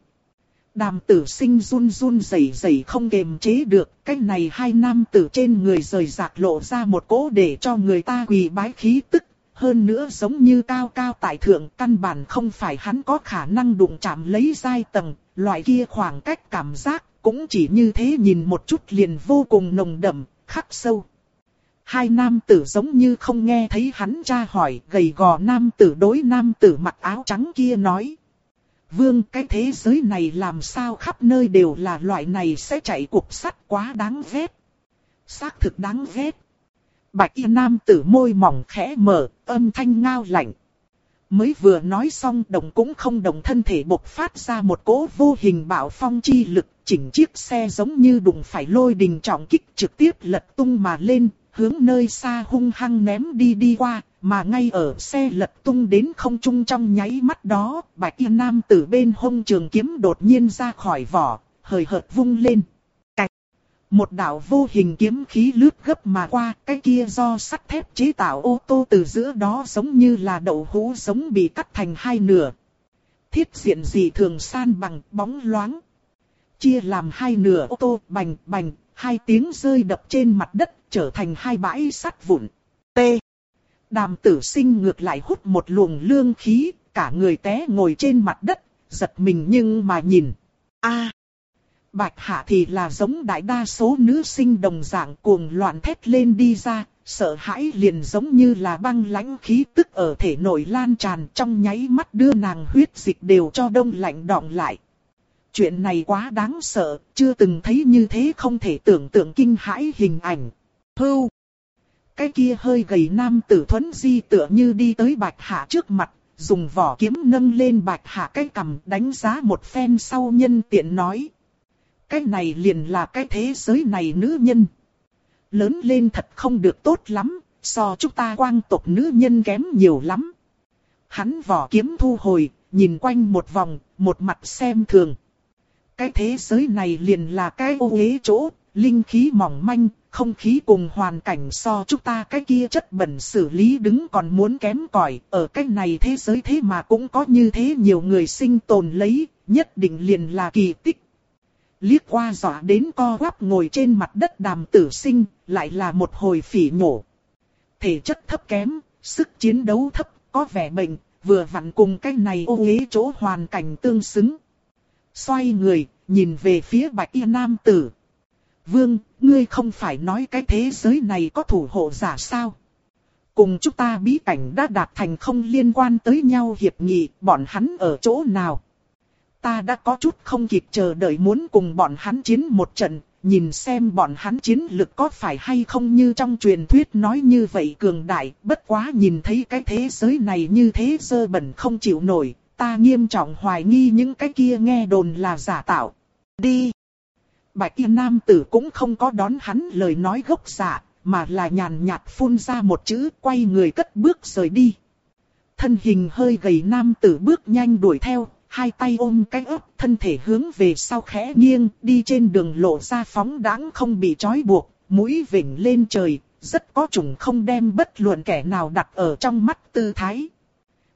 Đàm tử sinh run run rẩy rẩy không kềm chế được, cái này hai nam tử trên người rời rạc lộ ra một cỗ để cho người ta quỳ bái khí tức, hơn nữa giống như cao cao tại thượng căn bản không phải hắn có khả năng đụng chạm lấy giai tầng, loại kia khoảng cách cảm giác cũng chỉ như thế nhìn một chút liền vô cùng nồng đậm, khắc sâu. Hai nam tử giống như không nghe thấy hắn tra hỏi, gầy gò nam tử đối nam tử mặc áo trắng kia nói. Vương cái thế giới này làm sao khắp nơi đều là loại này sẽ chạy cục sắt quá đáng ghét. Xác thực đáng ghét. Bạch y nam tử môi mỏng khẽ mở, âm thanh ngao lạnh. Mới vừa nói xong đồng cũng không đồng thân thể bộc phát ra một cỗ vô hình bạo phong chi lực, chỉnh chiếc xe giống như đụng phải lôi đình trọng kích trực tiếp lật tung mà lên, hướng nơi xa hung hăng ném đi đi qua, mà ngay ở xe lật tung đến không trung trong nháy mắt đó, bạch y nam tử bên hông trường kiếm đột nhiên ra khỏi vỏ, hời hợt vung lên. Cạch! Một đạo vô hình kiếm khí lướt gấp mà qua, cái kia do sắt thép chế tạo ô tô từ giữa đó giống như là đậu hũ giống bị cắt thành hai nửa. Thiết diện gì thường san bằng bóng loáng. Chia làm hai nửa ô tô bành bành, hai tiếng rơi đập trên mặt đất trở thành hai bãi sắt vụn. Đàm tử sinh ngược lại hút một luồng lương khí, cả người té ngồi trên mặt đất, giật mình nhưng mà nhìn. a Bạch hạ thì là giống đại đa số nữ sinh đồng dạng cuồng loạn thét lên đi ra, sợ hãi liền giống như là băng lãnh khí tức ở thể nội lan tràn trong nháy mắt đưa nàng huyết dịch đều cho đông lạnh đọng lại. Chuyện này quá đáng sợ, chưa từng thấy như thế không thể tưởng tượng kinh hãi hình ảnh. Hưu! Cái kia hơi gầy nam tử thuấn di tựa như đi tới bạch hạ trước mặt, dùng vỏ kiếm nâng lên bạch hạ cái cầm đánh giá một phen sau nhân tiện nói. Cái này liền là cái thế giới này nữ nhân. Lớn lên thật không được tốt lắm, so chúng ta quang tộc nữ nhân kém nhiều lắm. Hắn vỏ kiếm thu hồi, nhìn quanh một vòng, một mặt xem thường. Cái thế giới này liền là cái ô uế chỗ, linh khí mỏng manh, không khí cùng hoàn cảnh so chúng ta cái kia chất bẩn xử lý đứng còn muốn kém cỏi ở cái này thế giới thế mà cũng có như thế nhiều người sinh tồn lấy, nhất định liền là kỳ tích. Liếc qua dọa đến co quắp ngồi trên mặt đất đàm tử sinh, lại là một hồi phỉ nhổ. Thể chất thấp kém, sức chiến đấu thấp, có vẻ bệnh, vừa vặn cùng cái này ô uế chỗ hoàn cảnh tương xứng. Xoay người, nhìn về phía bạch y nam tử. Vương, ngươi không phải nói cái thế giới này có thủ hộ giả sao? Cùng chúng ta bí cảnh đã đạt thành không liên quan tới nhau hiệp nghị, bọn hắn ở chỗ nào? Ta đã có chút không kịp chờ đợi muốn cùng bọn hắn chiến một trận, nhìn xem bọn hắn chiến lực có phải hay không như trong truyền thuyết nói như vậy cường đại, bất quá nhìn thấy cái thế giới này như thế sơ bẩn không chịu nổi, ta nghiêm trọng hoài nghi những cái kia nghe đồn là giả tạo. Đi! Bạch y nam tử cũng không có đón hắn lời nói gốc giả, mà là nhàn nhạt phun ra một chữ quay người cất bước rời đi. Thân hình hơi gầy nam tử bước nhanh đuổi theo, hai tay ôm cái ấp, thân thể hướng về sau khẽ nghiêng, đi trên đường lộ ra phóng đáng không bị trói buộc, mũi vỉnh lên trời, rất có chủng không đem bất luận kẻ nào đặt ở trong mắt tư thái.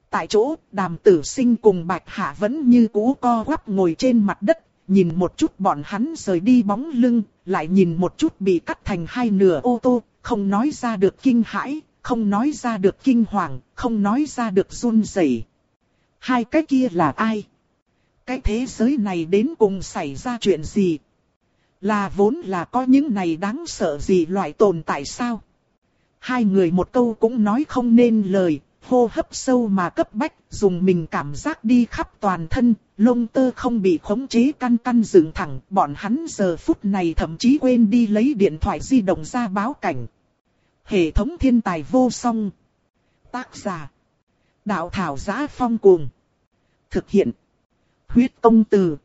Tại chỗ, đàm tử sinh cùng bạch hạ vẫn như cũ co quắp ngồi trên mặt đất, nhìn một chút bọn hắn rời đi bóng lưng, lại nhìn một chút bị cắt thành hai nửa ô tô, không nói ra được kinh hãi, không nói ra được kinh hoàng, không nói ra được run rẩy. Hai cái kia là ai? Cái thế giới này đến cùng xảy ra chuyện gì? Là vốn là có những này đáng sợ gì loại tồn tại sao? Hai người một câu cũng nói không nên lời, hô hấp sâu mà cấp bách, dùng mình cảm giác đi khắp toàn thân, lông tơ không bị khống chế căn căn dựng thẳng, bọn hắn giờ phút này thậm chí quên đi lấy điện thoại di động ra báo cảnh. Hệ thống thiên tài vô song. Tác giả. Đạo thảo giá phong cuồng. Thực hiện. Huyết công từ.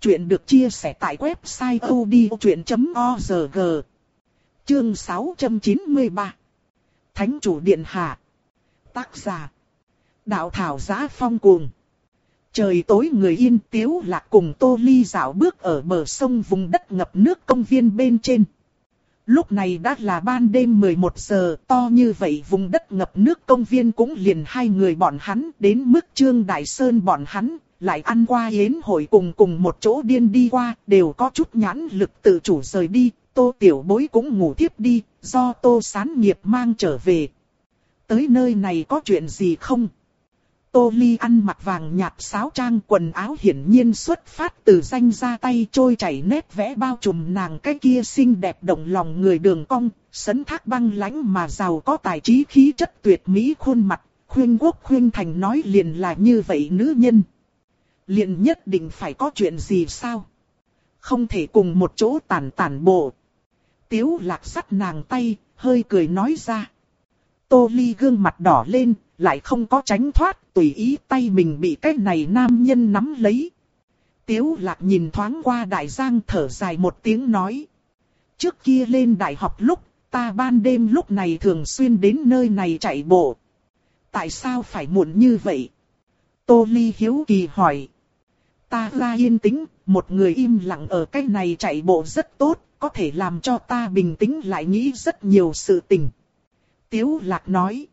Chuyện được chia sẻ tại website odchuyện.org. Chương 693. Thánh chủ điện hạ. Tác giả. Đạo thảo giá phong cuồng. Trời tối người yên tiếu lạc cùng tô ly dạo bước ở bờ sông vùng đất ngập nước công viên bên trên. Lúc này đã là ban đêm 11 giờ, to như vậy vùng đất ngập nước công viên cũng liền hai người bọn hắn đến mức trương đại sơn bọn hắn, lại ăn qua yến hội cùng cùng một chỗ điên đi qua, đều có chút nhãn lực tự chủ rời đi, tô tiểu bối cũng ngủ tiếp đi, do tô sán nghiệp mang trở về. Tới nơi này có chuyện gì không? Tô Ly ăn mặc vàng nhạt sáo trang quần áo hiển nhiên xuất phát từ danh ra tay trôi chảy nét vẽ bao trùm nàng cái kia xinh đẹp động lòng người đường cong, sấn thác băng lãnh mà giàu có tài trí khí chất tuyệt mỹ khuôn mặt, khuyên quốc khuyên thành nói liền là như vậy nữ nhân. Liền nhất định phải có chuyện gì sao? Không thể cùng một chỗ tàn tàn bộ. Tiếu lạc sắt nàng tay, hơi cười nói ra. Tô Ly gương mặt đỏ lên, lại không có tránh thoát, tùy ý tay mình bị cái này nam nhân nắm lấy. Tiếu lạc nhìn thoáng qua đại giang thở dài một tiếng nói. Trước kia lên đại học lúc, ta ban đêm lúc này thường xuyên đến nơi này chạy bộ. Tại sao phải muộn như vậy? Tô Ly hiếu kỳ hỏi. Ta ra yên tĩnh, một người im lặng ở cái này chạy bộ rất tốt, có thể làm cho ta bình tĩnh lại nghĩ rất nhiều sự tình. Tiếu lạc nói.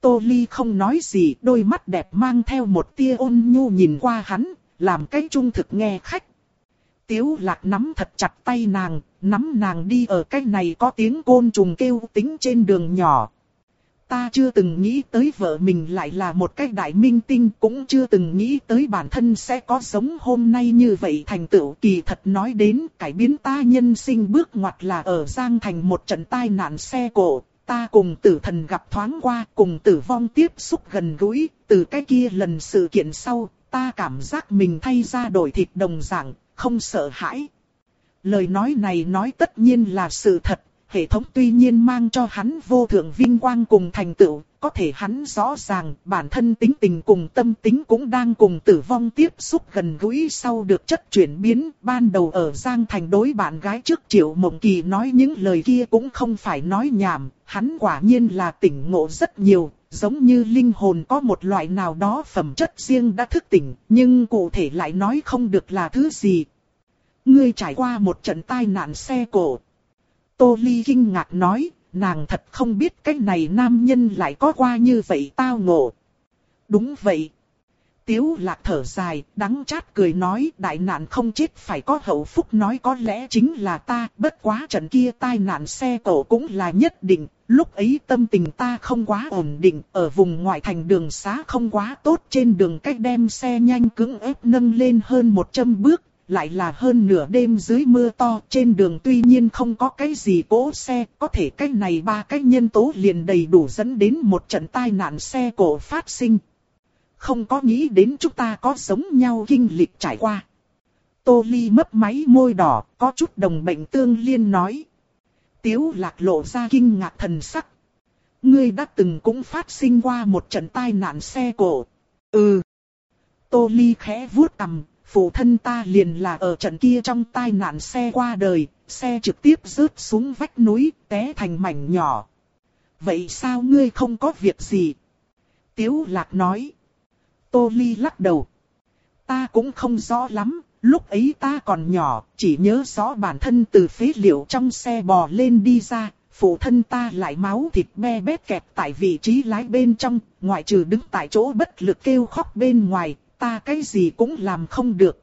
Tô Ly không nói gì, đôi mắt đẹp mang theo một tia ôn nhu nhìn qua hắn, làm cái trung thực nghe khách. Tiếu lạc nắm thật chặt tay nàng, nắm nàng đi ở cái này có tiếng côn trùng kêu tính trên đường nhỏ. Ta chưa từng nghĩ tới vợ mình lại là một cái đại minh tinh, cũng chưa từng nghĩ tới bản thân sẽ có sống hôm nay như vậy thành tựu kỳ thật nói đến cải biến ta nhân sinh bước ngoặt là ở Giang Thành một trận tai nạn xe cộ, ta cùng tử thần gặp thoáng qua, cùng tử vong tiếp xúc gần gũi, từ cái kia lần sự kiện sau, ta cảm giác mình thay ra đổi thịt đồng dạng, không sợ hãi. Lời nói này nói tất nhiên là sự thật, hệ thống tuy nhiên mang cho hắn vô thượng vinh quang cùng thành tựu, có thể hắn rõ ràng bản thân tính tình cùng tâm tính cũng đang cùng tử vong tiếp xúc gần gũi sau được chất chuyển biến. Ban đầu ở Giang Thành đối bạn gái trước Triệu Mộng Kỳ nói những lời kia cũng không phải nói nhảm, hắn quả nhiên là tỉnh ngộ rất nhiều, giống như linh hồn có một loại nào đó phẩm chất riêng đã thức tỉnh, nhưng cụ thể lại nói không được là thứ gì. Ngươi trải qua một trận tai nạn xe cổ. Tô Ly kinh ngạc nói, nàng thật không biết cái này nam nhân lại có qua như vậy tao ngộ. Đúng vậy. Tiếu lạc thở dài, đắng chát cười nói đại nạn không chết phải có hậu phúc nói có lẽ chính là ta, bất quá trận kia tai nạn xe cổ cũng là nhất định, lúc ấy tâm tình ta không quá ổn định, ở vùng ngoại thành đường xá không quá tốt trên đường cách đem xe nhanh cứng ép nâng lên hơn 100 bước, lại là hơn nửa đêm dưới mưa to trên đường tuy nhiên không có cái gì cố xe, có thể cái này ba cái nhân tố liền đầy đủ dẫn đến một trận tai nạn xe cổ phát sinh. Không có nghĩ đến chúng ta có giống nhau kinh lịch trải qua. Tô Ly mấp máy môi đỏ, có chút đồng bệnh tương liên nói. Tiếu lạc lộ ra kinh ngạc thần sắc. Ngươi đã từng cũng phát sinh qua một trận tai nạn xe cổ. Ừ. Tô Ly khẽ vuốt cằm, phụ thân ta liền là ở trận kia trong tai nạn xe qua đời, xe trực tiếp rớt xuống vách núi, té thành mảnh nhỏ. Vậy sao ngươi không có việc gì? Tiếu lạc nói. Tô Ly lắc đầu. Ta cũng không rõ lắm, lúc ấy ta còn nhỏ, chỉ nhớ rõ bản thân từ phế liệu trong xe bò lên đi ra, phụ thân ta lại máu thịt me bét kẹp tại vị trí lái bên trong, ngoại trừ đứng tại chỗ bất lực kêu khóc bên ngoài, ta cái gì cũng làm không được.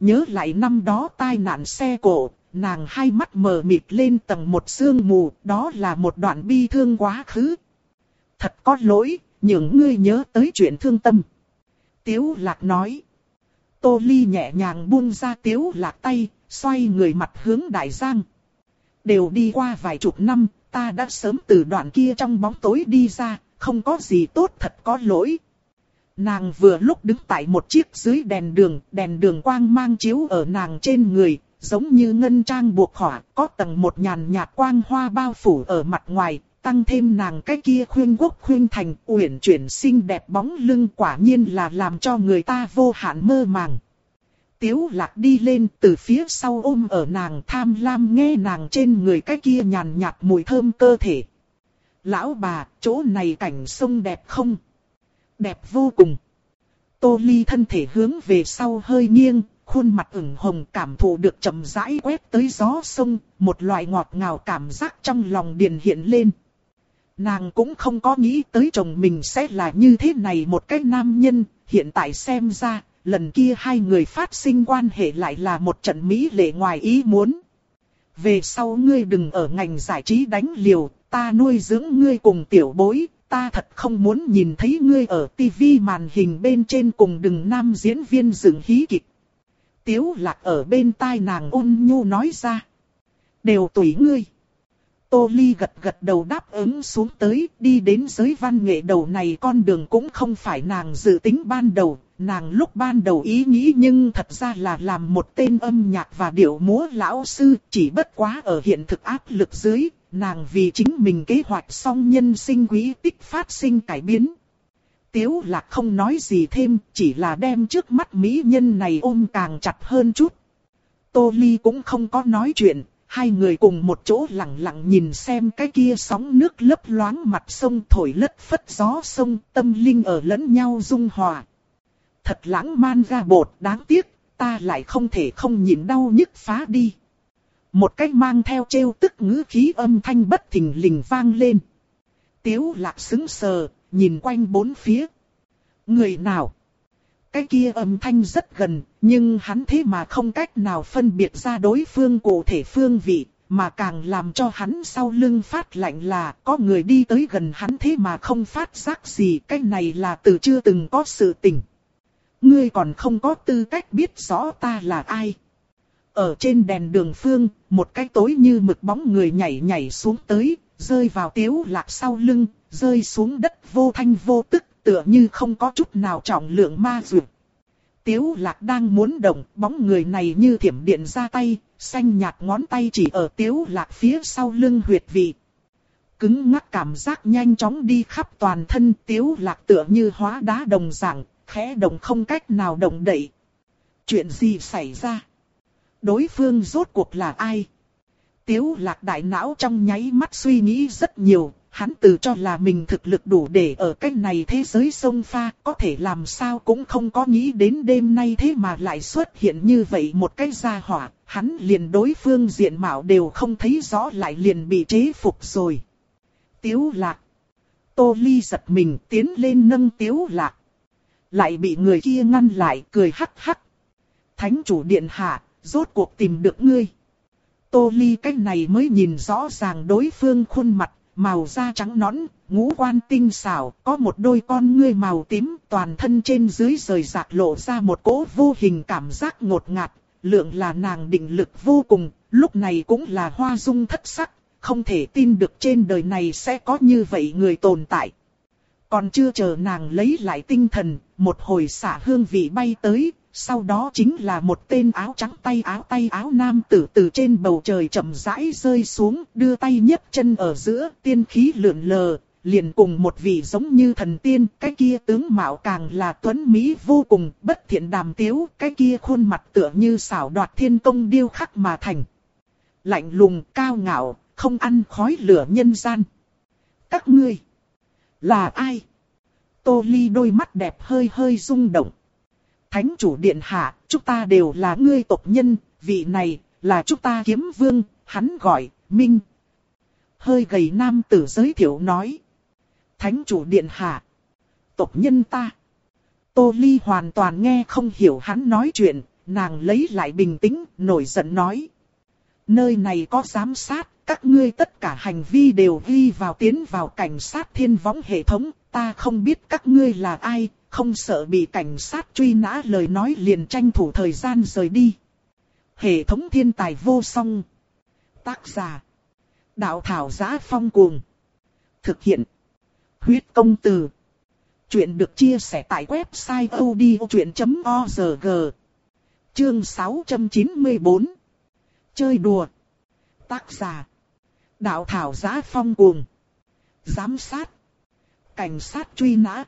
Nhớ lại năm đó tai nạn xe cổ, nàng hai mắt mờ mịt lên tầng một sương mù, đó là một đoạn bi thương quá khứ. Thật có lỗi, những ngươi nhớ tới chuyện thương tâm. Tiếu lạc nói. Tô Ly nhẹ nhàng buông ra tiếu lạc tay, xoay người mặt hướng đại giang. Đều đi qua vài chục năm, ta đã sớm từ đoạn kia trong bóng tối đi ra, không có gì tốt thật có lỗi. Nàng vừa lúc đứng tại một chiếc dưới đèn đường, đèn đường quang mang chiếu ở nàng trên người, giống như ngân trang buộc hỏa, có tầng một nhàn nhạt quang hoa bao phủ ở mặt ngoài, tăng thêm nàng cái kia khuyên quốc khuyên thành, uyển chuyển xinh đẹp bóng lưng quả nhiên là làm cho người ta vô hạn mơ màng. Tiếu lạc đi lên từ phía sau ôm ở nàng tham lam nghe nàng trên người cái kia nhàn nhạt mùi thơm cơ thể. Lão bà, chỗ này cảnh sông đẹp không? Đẹp vô cùng. Tô Ly thân thể hướng về sau hơi nghiêng, khuôn mặt ửng hồng cảm thụ được chậm rãi quét tới gió sông, một loại ngọt ngào cảm giác trong lòng điền hiện lên. Nàng cũng không có nghĩ tới chồng mình sẽ là như thế này một cái nam nhân, hiện tại xem ra, lần kia hai người phát sinh quan hệ lại là một trận mỹ lệ ngoài ý muốn. Về sau ngươi đừng ở ngành giải trí đánh liều, ta nuôi dưỡng ngươi cùng tiểu bối, ta thật không muốn nhìn thấy ngươi ở tivi màn hình bên trên cùng đừng nam diễn viên dựng hí kịch. Tiếu lạc ở bên tai nàng ôn nhu nói ra. Đều tùy ngươi. Tô Ly gật gật đầu đáp ứng xuống tới, đi đến giới văn nghệ đầu này con đường cũng không phải nàng dự tính ban đầu, nàng lúc ban đầu ý nghĩ nhưng thật ra là làm một tên âm nhạc và điệu múa lão sư, chỉ bất quá ở hiện thực áp lực dưới, nàng vì chính mình kế hoạch xong nhân sinh quý tích phát sinh cải biến. Tiếu là không nói gì thêm, chỉ là đem trước mắt mỹ nhân này ôm càng chặt hơn chút. Tô Ly cũng không có nói chuyện, hai người cùng một chỗ lặng lặng nhìn xem cái kia sóng nước lấp loáng mặt sông thổi lất phất gió sông tâm linh ở lẫn nhau dung hòa. Thật lãng man ra bột đáng tiếc, ta lại không thể không nhìn đau nhức phá đi. Một cách mang theo trêu tức ngữ khí âm thanh bất thình lình vang lên. Tiếu lạc xứng sờ, nhìn quanh bốn phía. Người nào? Cái kia âm thanh rất gần, nhưng hắn thế mà không cách nào phân biệt ra đối phương cụ thể phương vị, mà càng làm cho hắn sau lưng phát lạnh là có người đi tới gần hắn thế mà không phát giác gì, cái này là từ chưa từng có sự tình. Ngươi còn không có tư cách biết rõ ta là ai. Ở trên đèn đường phương, một cái tối như mực bóng người nhảy nhảy xuống tới, rơi vào tiếu lạc sau lưng, rơi xuống đất vô thanh vô tức, tựa như không có chút nào trọng lượng ma dược. Tiếu lạc đang muốn động, bóng người này như thiểm điện ra tay, xanh nhạt ngón tay chỉ ở tiếu lạc phía sau lưng huyệt vị. Cứng ngắc cảm giác nhanh chóng đi khắp toàn thân tiếu lạc tựa như hóa đá đồng dạng, khẽ động không cách nào động đậy. Chuyện gì xảy ra? Đối phương rốt cuộc là ai? Tiếu lạc đại não trong nháy mắt suy nghĩ rất nhiều, hắn tự cho là mình thực lực đủ để ở cách này thế giới sông pha, có thể làm sao cũng không có nghĩ đến đêm nay thế mà lại xuất hiện như vậy một cái gia hỏa, hắn liền đối phương diện mạo đều không thấy rõ lại liền bị chế phục rồi. Tiếu lạc. Tô Ly giật mình tiến lên nâng tiếu lạc. Lại bị người kia ngăn lại cười hắc hắc. Thánh chủ điện hạ, rốt cuộc tìm được ngươi. Tô Ly cách này mới nhìn rõ ràng đối phương khuôn mặt, màu da trắng nõn, ngũ quan tinh xảo, có một đôi con ngươi màu tím, toàn thân trên dưới rời rạc lộ ra một cỗ vô hình cảm giác ngột ngạt, lượng là nàng định lực vô cùng, lúc này cũng là hoa dung thất sắc, không thể tin được trên đời này sẽ có như vậy người tồn tại. Còn chưa chờ nàng lấy lại tinh thần, một hồi xả hương vị bay tới, sau đó chính là một tên áo trắng tay áo tay áo nam tử từ trên bầu trời chậm rãi rơi xuống, đưa tay nhấc chân ở giữa, tiên khí lượn lờ, liền cùng một vị giống như thần tiên, cái kia tướng mạo càng là tuấn mỹ vô cùng, bất thiện đàm tiếu, cái kia khuôn mặt tựa như xảo đoạt thiên công điêu khắc mà thành. Lạnh lùng, cao ngạo, không ăn khói lửa nhân gian. Các ngươi, là ai? Tô Ly đôi mắt đẹp hơi hơi rung động. Thánh chủ điện hạ, chúng ta đều là ngươi tộc nhân, vị này, là chúng ta kiếm vương, hắn gọi, Minh. Hơi gầy nam tử giới thiệu nói. Thánh chủ điện hạ, tộc nhân ta. Tô Ly hoàn toàn nghe không hiểu hắn nói chuyện, nàng lấy lại bình tĩnh, nổi giận nói. Nơi này có giám sát, các ngươi tất cả hành vi đều ghi vào tiến vào cảnh sát thiên võng hệ thống, ta không biết các ngươi là ai, không sợ bị cảnh sát truy nã lời nói liền tranh thủ thời gian rời đi. Hệ thống thiên tài vô song. Tác giả. Đạo thảo giá phong cuồng. Thực hiện. Huyết công từ. Chuyện được chia sẻ tại website odchuyện.org. Chương 694. Chơi đùa. Tác giả. Đạo thảo giá phong cuồng. Giám sát. Cảnh sát truy nã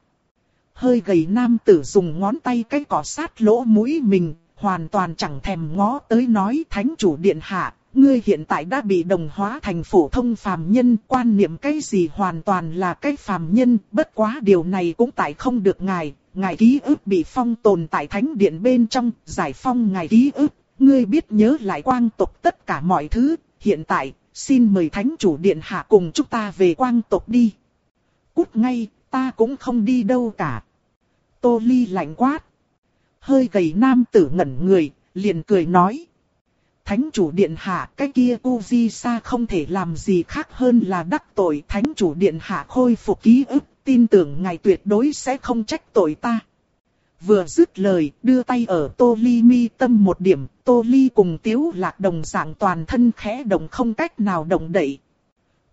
hơi gầy nam tử dùng ngón tay cái cỏ sát lỗ mũi mình, hoàn toàn chẳng thèm ngó tới nói thánh chủ điện hạ, ngươi hiện tại đã bị đồng hóa thành phổ thông phàm nhân, quan niệm cái gì hoàn toàn là cái phàm nhân, bất quá điều này cũng tại không được ngài, ngài ký ức bị phong tồn tại thánh điện bên trong, giải phong ngài ký ức, ngươi biết nhớ lại quang tộc tất cả mọi thứ, hiện tại, xin mời thánh chủ điện hạ cùng chúng ta về quang tộc đi. Cút ngay, ta cũng không đi đâu cả. Tô Ly lạnh quát. Hơi gầy nam tử ngẩn người, liền cười nói. Thánh chủ điện hạ cái kia Uzi Sa không thể làm gì khác hơn là đắc tội thánh chủ điện hạ khôi phục ký ức, tin tưởng ngài tuyệt đối sẽ không trách tội ta. Vừa dứt lời, đưa tay ở Tô Ly mi tâm một điểm, Tô Ly cùng Tiếu Lạc đồng dạng toàn thân khẽ động không cách nào động đậy,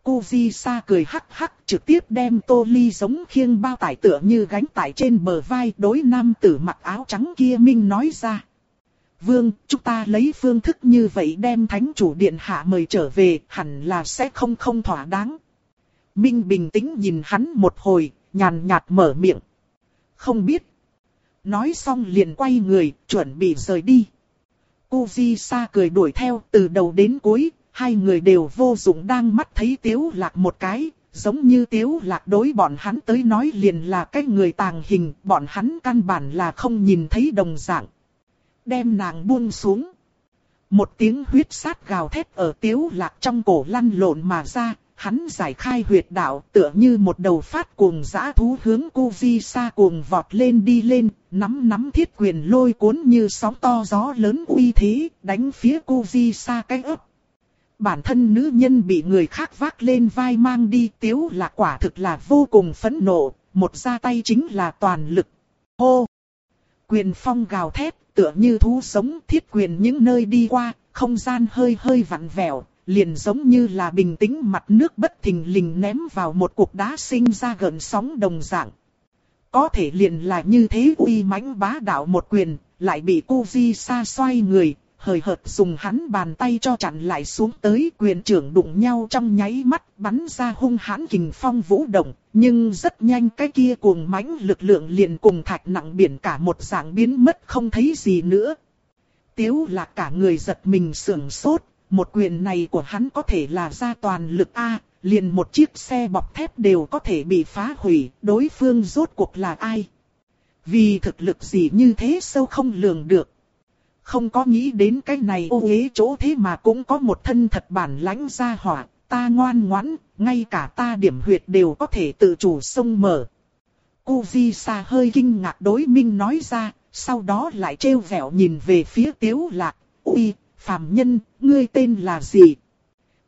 Cô Di Sa cười hắc hắc trực tiếp đem tô ly giống khiêng bao tải tựa như gánh tải trên bờ vai đối nam tử mặc áo trắng kia minh nói ra. Vương, chúng ta lấy phương thức như vậy đem thánh chủ điện hạ mời trở về, hẳn là sẽ không không thỏa đáng. Minh bình tĩnh nhìn hắn một hồi, nhàn nhạt mở miệng. Không biết. Nói xong liền quay người, chuẩn bị rời đi. Cô Di Sa cười đuổi theo từ đầu đến cuối, hai người đều vô dụng đang mắt thấy tiếu lạc một cái, giống như tiếu lạc đối bọn hắn tới nói liền là cái người tàng hình, bọn hắn căn bản là không nhìn thấy đồng dạng. Đem nàng buông xuống. Một tiếng huyết sát gào thét ở tiếu lạc trong cổ lăn lộn mà ra, hắn giải khai huyệt đạo tựa như một đầu phát cuồng dã thú hướng cô vi sa cuồng vọt lên đi lên, nắm nắm thiết quyền lôi cuốn như sóng to gió lớn uy thế, đánh phía cô vi sa cái ấp. Bản thân nữ nhân bị người khác vác lên vai mang đi tiếu là quả thực là vô cùng phẫn nộ, một ra tay chính là toàn lực. Hô! Quyền phong gào thét, tựa như thú sống thiết quyền những nơi đi qua, không gian hơi hơi vặn vẹo, liền giống như là bình tĩnh mặt nước bất thình lình ném vào một cục đá sinh ra gần sóng đồng dạng. Có thể liền là như thế uy mãnh bá đạo một quyền, lại bị cô di xa xoay người, hời hợt dùng hắn bàn tay cho chặn lại xuống tới quyền trưởng đụng nhau trong nháy mắt bắn ra hung hãn kình phong vũ động, nhưng rất nhanh cái kia cuồng mãnh lực lượng liền cùng thạch nặng biển cả một dạng biến mất không thấy gì nữa. Tiếu là cả người giật mình sưởng sốt, một quyền này của hắn có thể là ra toàn lực A, liền một chiếc xe bọc thép đều có thể bị phá hủy, đối phương rốt cuộc là ai? Vì thực lực gì như thế sâu không lường được. Không có nghĩ đến cái này ô uế chỗ thế mà cũng có một thân thật bản lãnh ra hỏa, ta ngoan ngoãn, ngay cả ta điểm huyệt đều có thể tự chủ sông mở. Cô di Sa hơi kinh ngạc đối minh nói ra, sau đó lại trêu vẻo nhìn về phía Tiếu Lạc, uy, phàm nhân, ngươi tên là gì?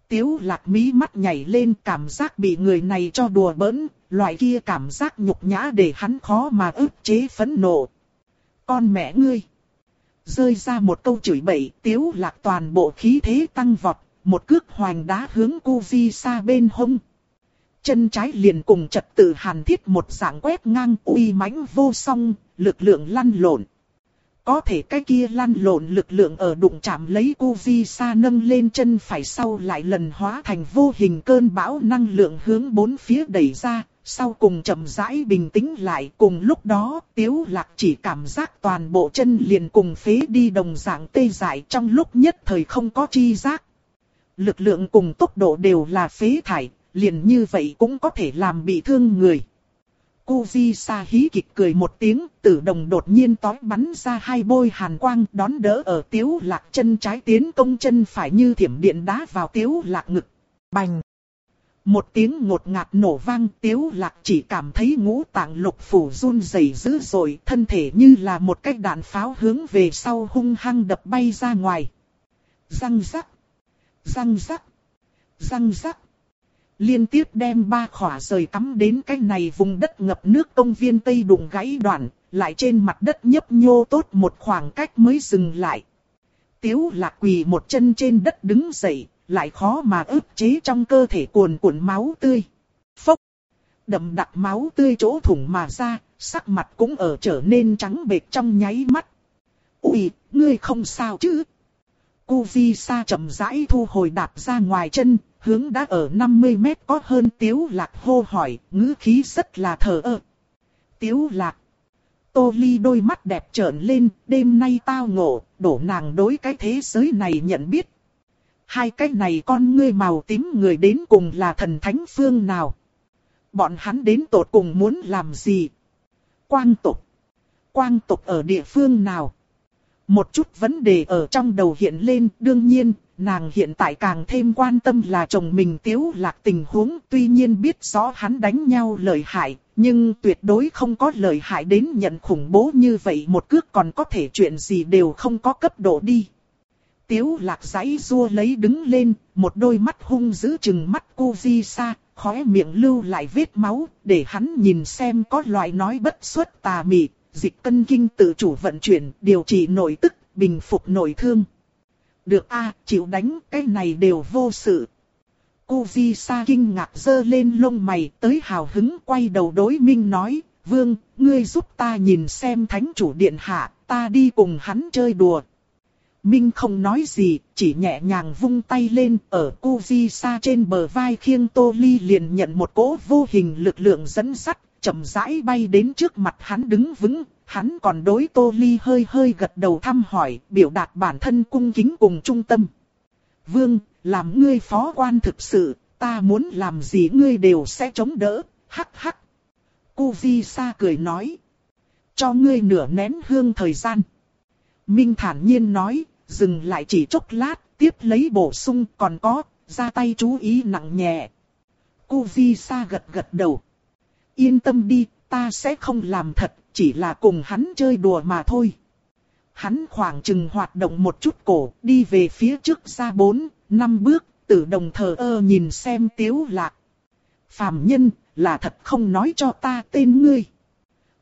Tiếu lạc mí mắt nhảy lên cảm giác bị người này cho đùa bỡn, loại kia cảm giác nhục nhã để hắn khó mà ức chế phẫn nộ. Con mẹ ngươi! Rơi ra một câu chửi bậy, tiếu lạc toàn bộ khí thế tăng vọt, một cước hoành đá hướng cu di xa bên hông. Chân trái liền cùng trật tự hàn thiết một dạng quét ngang uy mãnh vô song, lực lượng lăn lộn. Có thể cái kia lăn lộn lực lượng ở đụng chạm lấy cu di xa nâng lên chân phải sau lại lần hóa thành vô hình cơn bão năng lượng hướng bốn phía đẩy ra, sau cùng chậm rãi bình tĩnh lại cùng lúc đó tiếu lạc chỉ cảm giác toàn bộ chân liền cùng phế đi đồng dạng tê dại trong lúc nhất thời không có chi giác. Lực lượng cùng tốc độ đều là phế thải, liền như vậy cũng có thể làm bị thương người. Cô Sa hí kịch cười một tiếng, tử đồng đột nhiên tói bắn ra hai bôi hàn quang đón đỡ ở tiếu lạc chân trái tiến công chân phải như thiểm điện đá vào tiếu lạc ngực. Bành! Một tiếng ngột ngạt nổ vang tiếu lạc chỉ cảm thấy ngũ tạng lục phủ run rẩy dữ dội thân thể như là một cái đạn pháo hướng về sau hung hăng đập bay ra ngoài. Răng rắc! Răng rắc! Răng rắc! Liên tiếp đem ba khỏa rời cắm đến cái này vùng đất ngập nước công viên Tây đụng gãy đoạn, lại trên mặt đất nhấp nhô tốt một khoảng cách mới dừng lại. Tiếu lạc quỳ một chân trên đất đứng dậy, lại khó mà ức chế trong cơ thể cuồn cuộn máu tươi. Phốc! Đậm đặc máu tươi chỗ thủng mà ra, sắc mặt cũng ở trở nên trắng bệch trong nháy mắt. Ui, ngươi không sao chứ? Cu Vi Sa chậm rãi thu hồi đạp ra ngoài chân, hướng đã ở 50 mét có hơn Tiếu Lạc hô hỏi, ngữ khí rất là thờ ơ. Tiếu Lạc. Tô Ly đôi mắt đẹp trợn lên, đêm nay tao ngộ, đổ nàng đối cái thế giới này nhận biết. Hai cái này con ngươi màu tím người đến cùng là thần thánh phương nào? Bọn hắn đến tột cùng muốn làm gì? Quang tục. Quang tục ở địa phương nào? Một chút vấn đề ở trong đầu hiện lên, đương nhiên, nàng hiện tại càng thêm quan tâm là chồng mình tiếu lạc tình huống, tuy nhiên biết rõ hắn đánh nhau lợi hại, nhưng tuyệt đối không có lợi hại đến nhận khủng bố như vậy một cước còn có thể chuyện gì đều không có cấp độ đi. Tiếu lạc giấy rua lấy đứng lên, một đôi mắt hung dữ chừng mắt cô di xa, khóe miệng lưu lại vết máu, để hắn nhìn xem có loại nói bất xuất tà mị, dịch cân kinh tự chủ vận chuyển, điều trị nội tức, bình phục nội thương. Được a chịu đánh, cái này đều vô sự. Cô di Sa kinh ngạc dơ lên lông mày, tới hào hứng quay đầu đối minh nói, Vương, ngươi giúp ta nhìn xem thánh chủ điện hạ, ta đi cùng hắn chơi đùa. Minh không nói gì, chỉ nhẹ nhàng vung tay lên, ở cu di Sa trên bờ vai khiêng Tô Ly liền nhận một cỗ vô hình lực lượng dẫn sắt, chậm rãi bay đến trước mặt hắn đứng vững, hắn còn đối Tô Ly hơi hơi gật đầu thăm hỏi, biểu đạt bản thân cung kính cùng trung tâm. Vương, làm ngươi phó quan thực sự, ta muốn làm gì ngươi đều sẽ chống đỡ, hắc hắc. Cu di Sa cười nói. Cho ngươi nửa nén hương thời gian. Minh thản nhiên nói, dừng lại chỉ chốc lát, tiếp lấy bổ sung còn có, ra tay chú ý nặng nhẹ. Cô Vi Sa gật gật đầu. Yên tâm đi, ta sẽ không làm thật, chỉ là cùng hắn chơi đùa mà thôi. Hắn khoảng chừng hoạt động một chút cổ, đi về phía trước ra bốn, năm bước, tử đồng thờ ơ nhìn xem tiếu lạc. Phạm nhân, là thật không nói cho ta tên ngươi.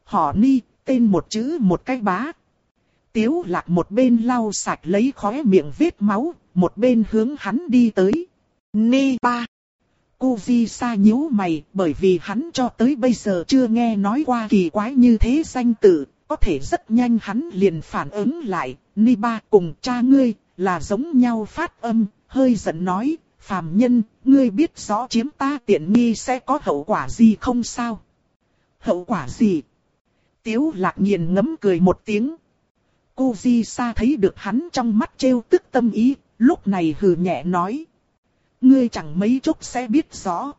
Họ ni, tên một chữ một cái bá. Tiếu lạc một bên lau sạch lấy khóe miệng vết máu, một bên hướng hắn đi tới. Ni ba. Cô Vi Sa nhíu mày bởi vì hắn cho tới bây giờ chưa nghe nói qua kỳ quái như thế danh tự, có thể rất nhanh hắn liền phản ứng lại, Ni ba cùng cha ngươi là giống nhau phát âm, hơi giận nói, phàm nhân, ngươi biết rõ chiếm ta tiện nghi sẽ có hậu quả gì không sao? Hậu quả gì? Tiếu lạc nghiền ngấm cười một tiếng. Cô Di Sa thấy được hắn trong mắt trêu tức tâm ý, lúc này hừ nhẹ nói. Ngươi chẳng mấy chốc sẽ biết rõ.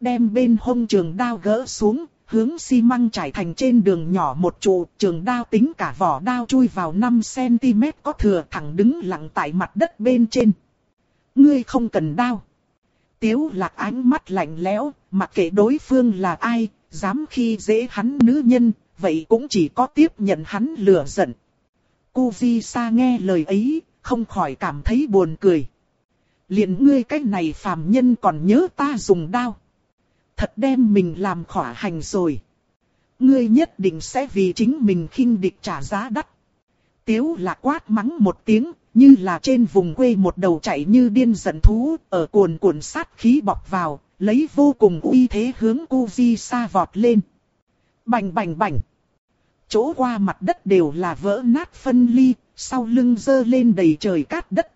Đem bên hông trường đao gỡ xuống, hướng xi măng trải thành trên đường nhỏ một trụ, trường đao tính cả vỏ đao chui vào 5cm có thừa thẳng đứng lặng tại mặt đất bên trên. Ngươi không cần đao. Tiếu lạc ánh mắt lạnh lẽo, mặc kệ đối phương là ai, dám khi dễ hắn nữ nhân, vậy cũng chỉ có tiếp nhận hắn lửa giận. Cô Di Sa nghe lời ấy, không khỏi cảm thấy buồn cười. liền ngươi cái này phàm nhân còn nhớ ta dùng đao. Thật đem mình làm khỏa hành rồi. Ngươi nhất định sẽ vì chính mình khinh địch trả giá đắt. Tiếu là quát mắng một tiếng, như là trên vùng quê một đầu chạy như điên giận thú, ở cuồn cuộn sát khí bọc vào, lấy vô cùng uy thế hướng cô Di Sa vọt lên. Bành bành bành. Chỗ qua mặt đất đều là vỡ nát phân ly, sau lưng dơ lên đầy trời cát đất.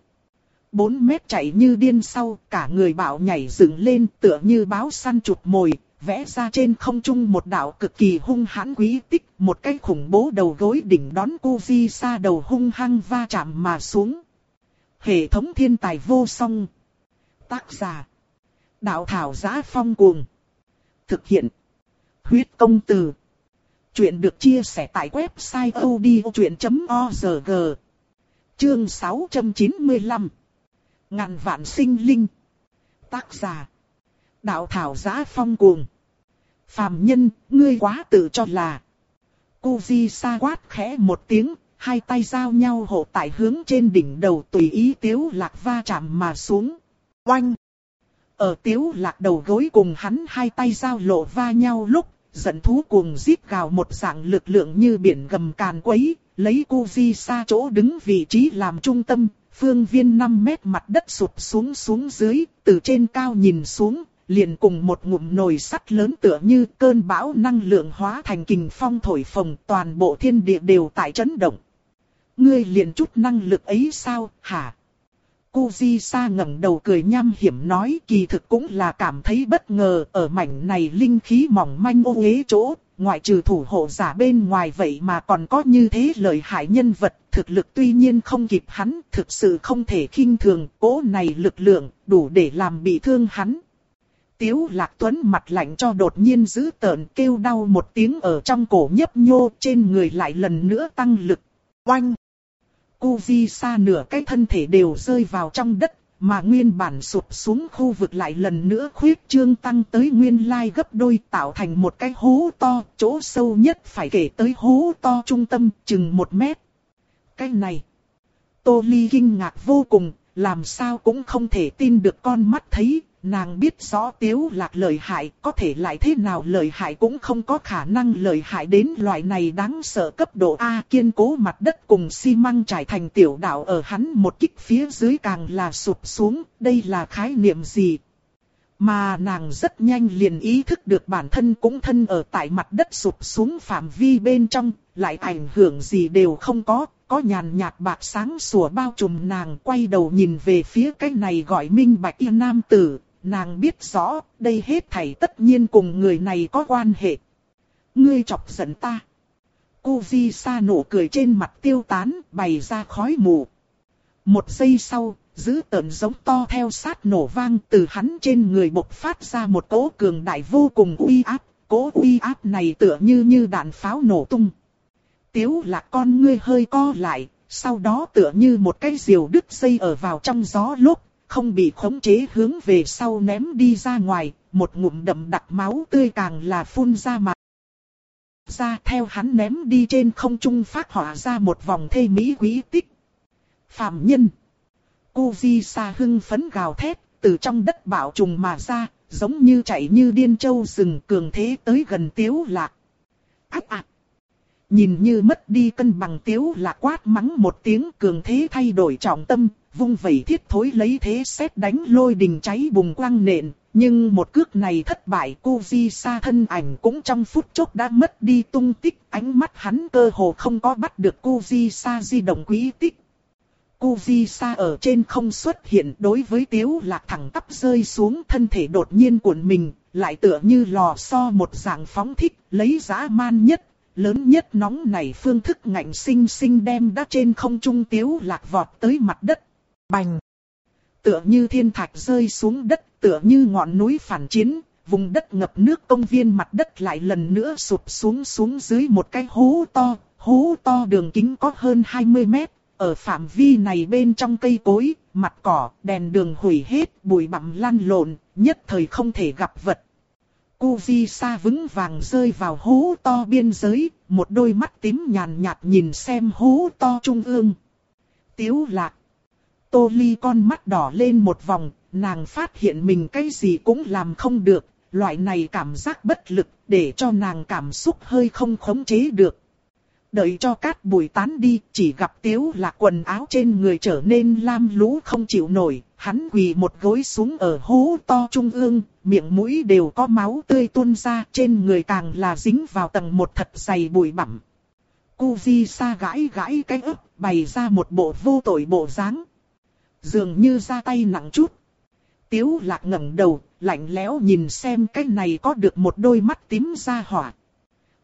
Bốn mét chạy như điên sau, cả người bạo nhảy dựng lên tựa như báo săn chụp mồi, vẽ ra trên không trung một đạo cực kỳ hung hãn quý tích, một cái khủng bố đầu gối đỉnh đón cô vi xa đầu hung hăng va chạm mà xuống. Hệ thống thiên tài vô song. Tác giả. Đạo thảo giá phong cuồng. Thực hiện. Huyết công từ. Chuyện được chia sẻ tại website odchuyện.org. Chương 695. Ngàn vạn sinh linh. Tác giả. Đạo thảo giá phong cuồng. Phàm nhân, ngươi quá tự cho là. Cô Di Sa quát khẽ một tiếng, hai tay giao nhau hộ tại hướng trên đỉnh đầu tùy ý tiếu lạc va chạm mà xuống. Oanh! Ở tiếu lạc đầu gối cùng hắn hai tay giao lộ va nhau lúc, giận thú cuồng giết gào một dạng lực lượng như biển gầm càn quấy, lấy cô Di xa chỗ đứng vị trí làm trung tâm, phương viên 5 mét mặt đất sụp xuống xuống dưới, từ trên cao nhìn xuống, liền cùng một ngụm nồi sắt lớn tựa như cơn bão năng lượng hóa thành kình phong thổi phồng toàn bộ thiên địa đều tại chấn động. Ngươi liền chút năng lực ấy sao, hả? Cô Sa ngẩng đầu cười nham hiểm nói kỳ thực cũng là cảm thấy bất ngờ ở mảnh này linh khí mỏng manh ô uế chỗ, ngoại trừ thủ hộ giả bên ngoài vậy mà còn có như thế lợi hại nhân vật, thực lực tuy nhiên không kịp hắn, thực sự không thể khinh thường, cố này lực lượng, đủ để làm bị thương hắn. Tiếu lạc tuấn mặt lạnh cho đột nhiên giữ tợn kêu đau một tiếng ở trong cổ nhấp nhô trên người lại lần nữa tăng lực. Oanh! Cô Di Sa nửa cái thân thể đều rơi vào trong đất, mà nguyên bản sụp xuống khu vực lại lần nữa khuyết trương tăng tới nguyên lai gấp đôi tạo thành một cái hố to, chỗ sâu nhất phải kể tới hố to trung tâm, chừng một mét. Cái này, Tô Ly kinh ngạc vô cùng, làm sao cũng không thể tin được con mắt thấy, Nàng biết rõ tiếu lạc lợi hại, có thể lại thế nào lợi hại cũng không có khả năng lợi hại đến loại này đáng sợ cấp độ A kiên cố mặt đất cùng xi măng trải thành tiểu đảo ở hắn một kích phía dưới càng là sụp xuống, đây là khái niệm gì? Mà nàng rất nhanh liền ý thức được bản thân cũng thân ở tại mặt đất sụp xuống phạm vi bên trong, lại ảnh hưởng gì đều không có, có nhàn nhạt bạc sáng sủa bao trùm nàng quay đầu nhìn về phía cái này gọi minh bạch yên nam tử, nàng biết rõ, đây hết thảy tất nhiên cùng người này có quan hệ. Ngươi chọc giận ta. Cô Di Sa nụ cười trên mặt tiêu tán, bày ra khói mù. Một giây sau, giữ tợn giống to theo sát nổ vang từ hắn trên người bộc phát ra một cỗ cường đại vô cùng uy áp, cỗ uy áp này tựa như như đạn pháo nổ tung. Tiếu là con ngươi hơi co lại, sau đó tựa như một cái diều đứt dây ở vào trong gió lúc, không bị khống chế hướng về sau ném đi ra ngoài, một ngụm đậm đặc máu tươi càng là phun ra mà. Ra theo hắn ném đi trên không trung phát hỏa ra một vòng thê mỹ quý tích. Phạm nhân. Cô Di Sa hưng phấn gào thét, từ trong đất bạo trùng mà ra, giống như chạy như điên châu rừng cường thế tới gần tiếu lạc. Ác ạc. Nhìn như mất đi cân bằng tiếu là quát mắng một tiếng cường thế thay đổi trọng tâm, vung vẩy thiết thối lấy thế xét đánh lôi đình cháy bùng quang nện. Nhưng một cước này thất bại cô Di Sa thân ảnh cũng trong phút chốc đã mất đi tung tích, ánh mắt hắn cơ hồ không có bắt được cô Di Sa di động quý tích. Cô Di Sa ở trên không xuất hiện đối với tiếu lạc thẳng tắp rơi xuống thân thể đột nhiên của mình, lại tựa như lò xo một dạng phóng thích, lấy giá man nhất, lớn nhất nóng này phương thức ngạnh sinh sinh đem đã trên không trung tiếu lạc vọt tới mặt đất. Bành! Tựa như thiên thạch rơi xuống đất, tựa như ngọn núi phản chiến, vùng đất ngập nước công viên mặt đất lại lần nữa sụp xuống xuống dưới một cái hố to, hố to đường kính có hơn 20 mét, ở phạm vi này bên trong cây cối, mặt cỏ, đèn đường hủy hết, bụi bặm lăn lộn, nhất thời không thể gặp vật. Cô Sa vững vàng rơi vào hố to biên giới, một đôi mắt tím nhàn nhạt nhìn xem hố to trung ương. Tiếu lạc. Tô Ly con mắt đỏ lên một vòng, nàng phát hiện mình cái gì cũng làm không được, loại này cảm giác bất lực để cho nàng cảm xúc hơi không khống chế được. Đợi cho cát bụi tán đi, chỉ gặp tiếu lạc quần áo trên người trở nên lam lũ không chịu nổi, hắn quỳ một gối xuống ở hố to trung ương, miệng mũi đều có máu tươi tuôn ra, trên người càng là dính vào tầng một thật dày bụi bặm. Cu Di Sa gãi gãi cái ức, bày ra một bộ vô tội bộ dáng. Dường như ra tay nặng chút. Tiếu lạc ngẩng đầu, lạnh lẽo nhìn xem cái này có được một đôi mắt tím ra hỏa.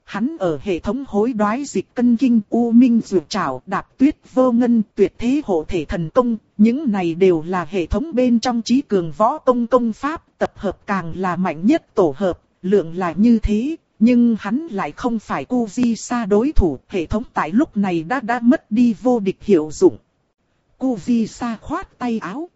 Hắn ở hệ thống hối đoái dịch cân kinh U Minh Dược Trảo đạp tuyết vô ngân tuyệt thế hộ thể thần công, những này đều là hệ thống bên trong trí cường võ công công pháp, tập hợp càng là mạnh nhất tổ hợp, lượng là như thế, nhưng hắn lại không phải cu di sa đối thủ, hệ thống tại lúc này đã đã mất đi vô địch hiệu dụng. Cu di sa khoát tay áo.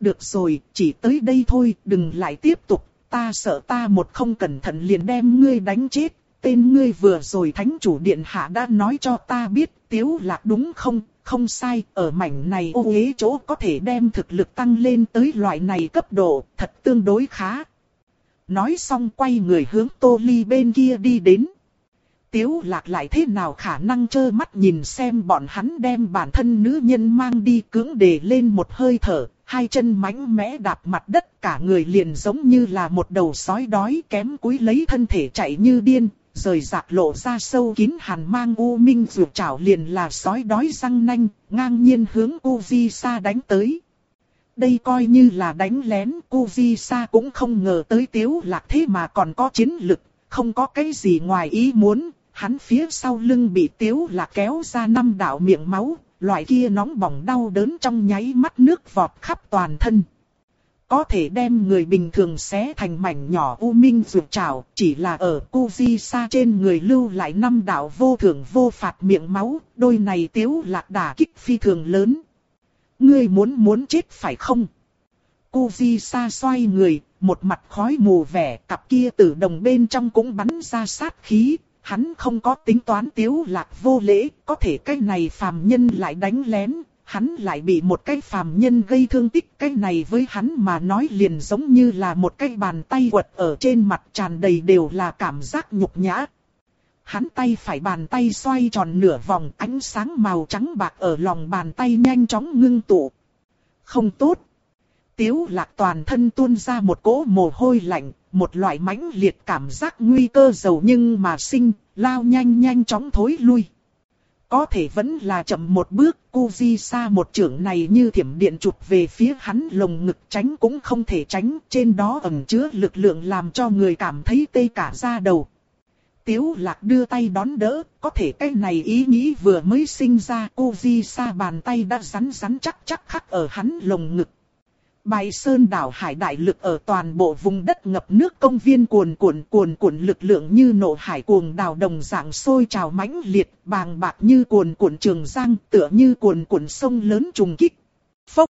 Được rồi, chỉ tới đây thôi, đừng lại tiếp tục, ta sợ ta một không cẩn thận liền đem ngươi đánh chết, tên ngươi vừa rồi thánh chủ điện hạ đã nói cho ta biết, tiếu lạc đúng không, không sai, ở mảnh này ô ế chỗ có thể đem thực lực tăng lên tới loại này cấp độ, thật tương đối khá. Nói xong quay người hướng tô ly bên kia đi đến. Tiếu lạc lại thế nào khả năng trơ mắt nhìn xem bọn hắn đem bản thân nữ nhân mang đi cưỡng đề lên một hơi thở, hai chân mánh mẽ đạp mặt đất cả người liền giống như là một đầu sói đói kém cúi lấy thân thể chạy như điên, rời rạc lộ ra sâu kín hàn mang u minh rượt chảo liền là sói đói răng nanh, ngang nhiên hướng Uzi Sa đánh tới. Đây coi như là đánh lén, Uzi Sa cũng không ngờ tới tiếu lạc thế mà còn có chiến lực, không có cái gì ngoài ý muốn, hắn phía sau lưng bị tiếu lạc kéo ra năm đạo miệng máu, loại kia nóng bỏng đau đớn trong nháy mắt nước vọt khắp toàn thân có thể đem người bình thường xé thành mảnh nhỏ u minh rượt trào, chỉ là ở cu di sa trên người lưu lại năm đạo vô thưởng vô phạt miệng máu, đôi này tiếu lạc đả kích phi thường lớn. Ngươi muốn muốn chết phải không? Cu di sa xoay người, một mặt khói mù vẻ, cặp kia tử đồng bên trong cũng bắn ra sát khí, hắn không có tính toán tiếu lạc vô lễ, có thể cái này phàm nhân lại đánh lén, hắn lại bị một cái phàm nhân gây thương tích. Cái này với hắn mà nói liền giống như là một cái bàn tay quật ở trên mặt tràn đầy đều là cảm giác nhục nhã. Hắn tay phải bàn tay xoay tròn nửa vòng ánh sáng màu trắng bạc ở lòng bàn tay nhanh chóng ngưng tụ. Không tốt. Tiếu lạc toàn thân tuôn ra một cỗ mồ hôi lạnh, một loại mãnh liệt cảm giác nguy cơ dầu nhưng mà sinh, lao nhanh nhanh chóng thối lui. Có thể vẫn là chậm một bước, cu di xa một trưởng này như thiểm điện chụp về phía hắn lồng ngực tránh cũng không thể tránh, trên đó ẩn chứa lực lượng làm cho người cảm thấy tê cả da đầu. Tiếu lạc đưa tay đón đỡ, có thể cái này ý nghĩ vừa mới sinh ra cô Di bàn tay đã rắn rắn chắc chắc khắc ở hắn lồng ngực. Bài sơn đảo hải đại lực ở toàn bộ vùng đất ngập nước công viên cuồn cuộn cuồn cuộn lực lượng như nổ hải cuồng đào đồng dạng sôi trào mãnh liệt, bàng bạc như cuồn cuộn trường giang, tựa như cuồn cuộn sông lớn trùng kích. Phốc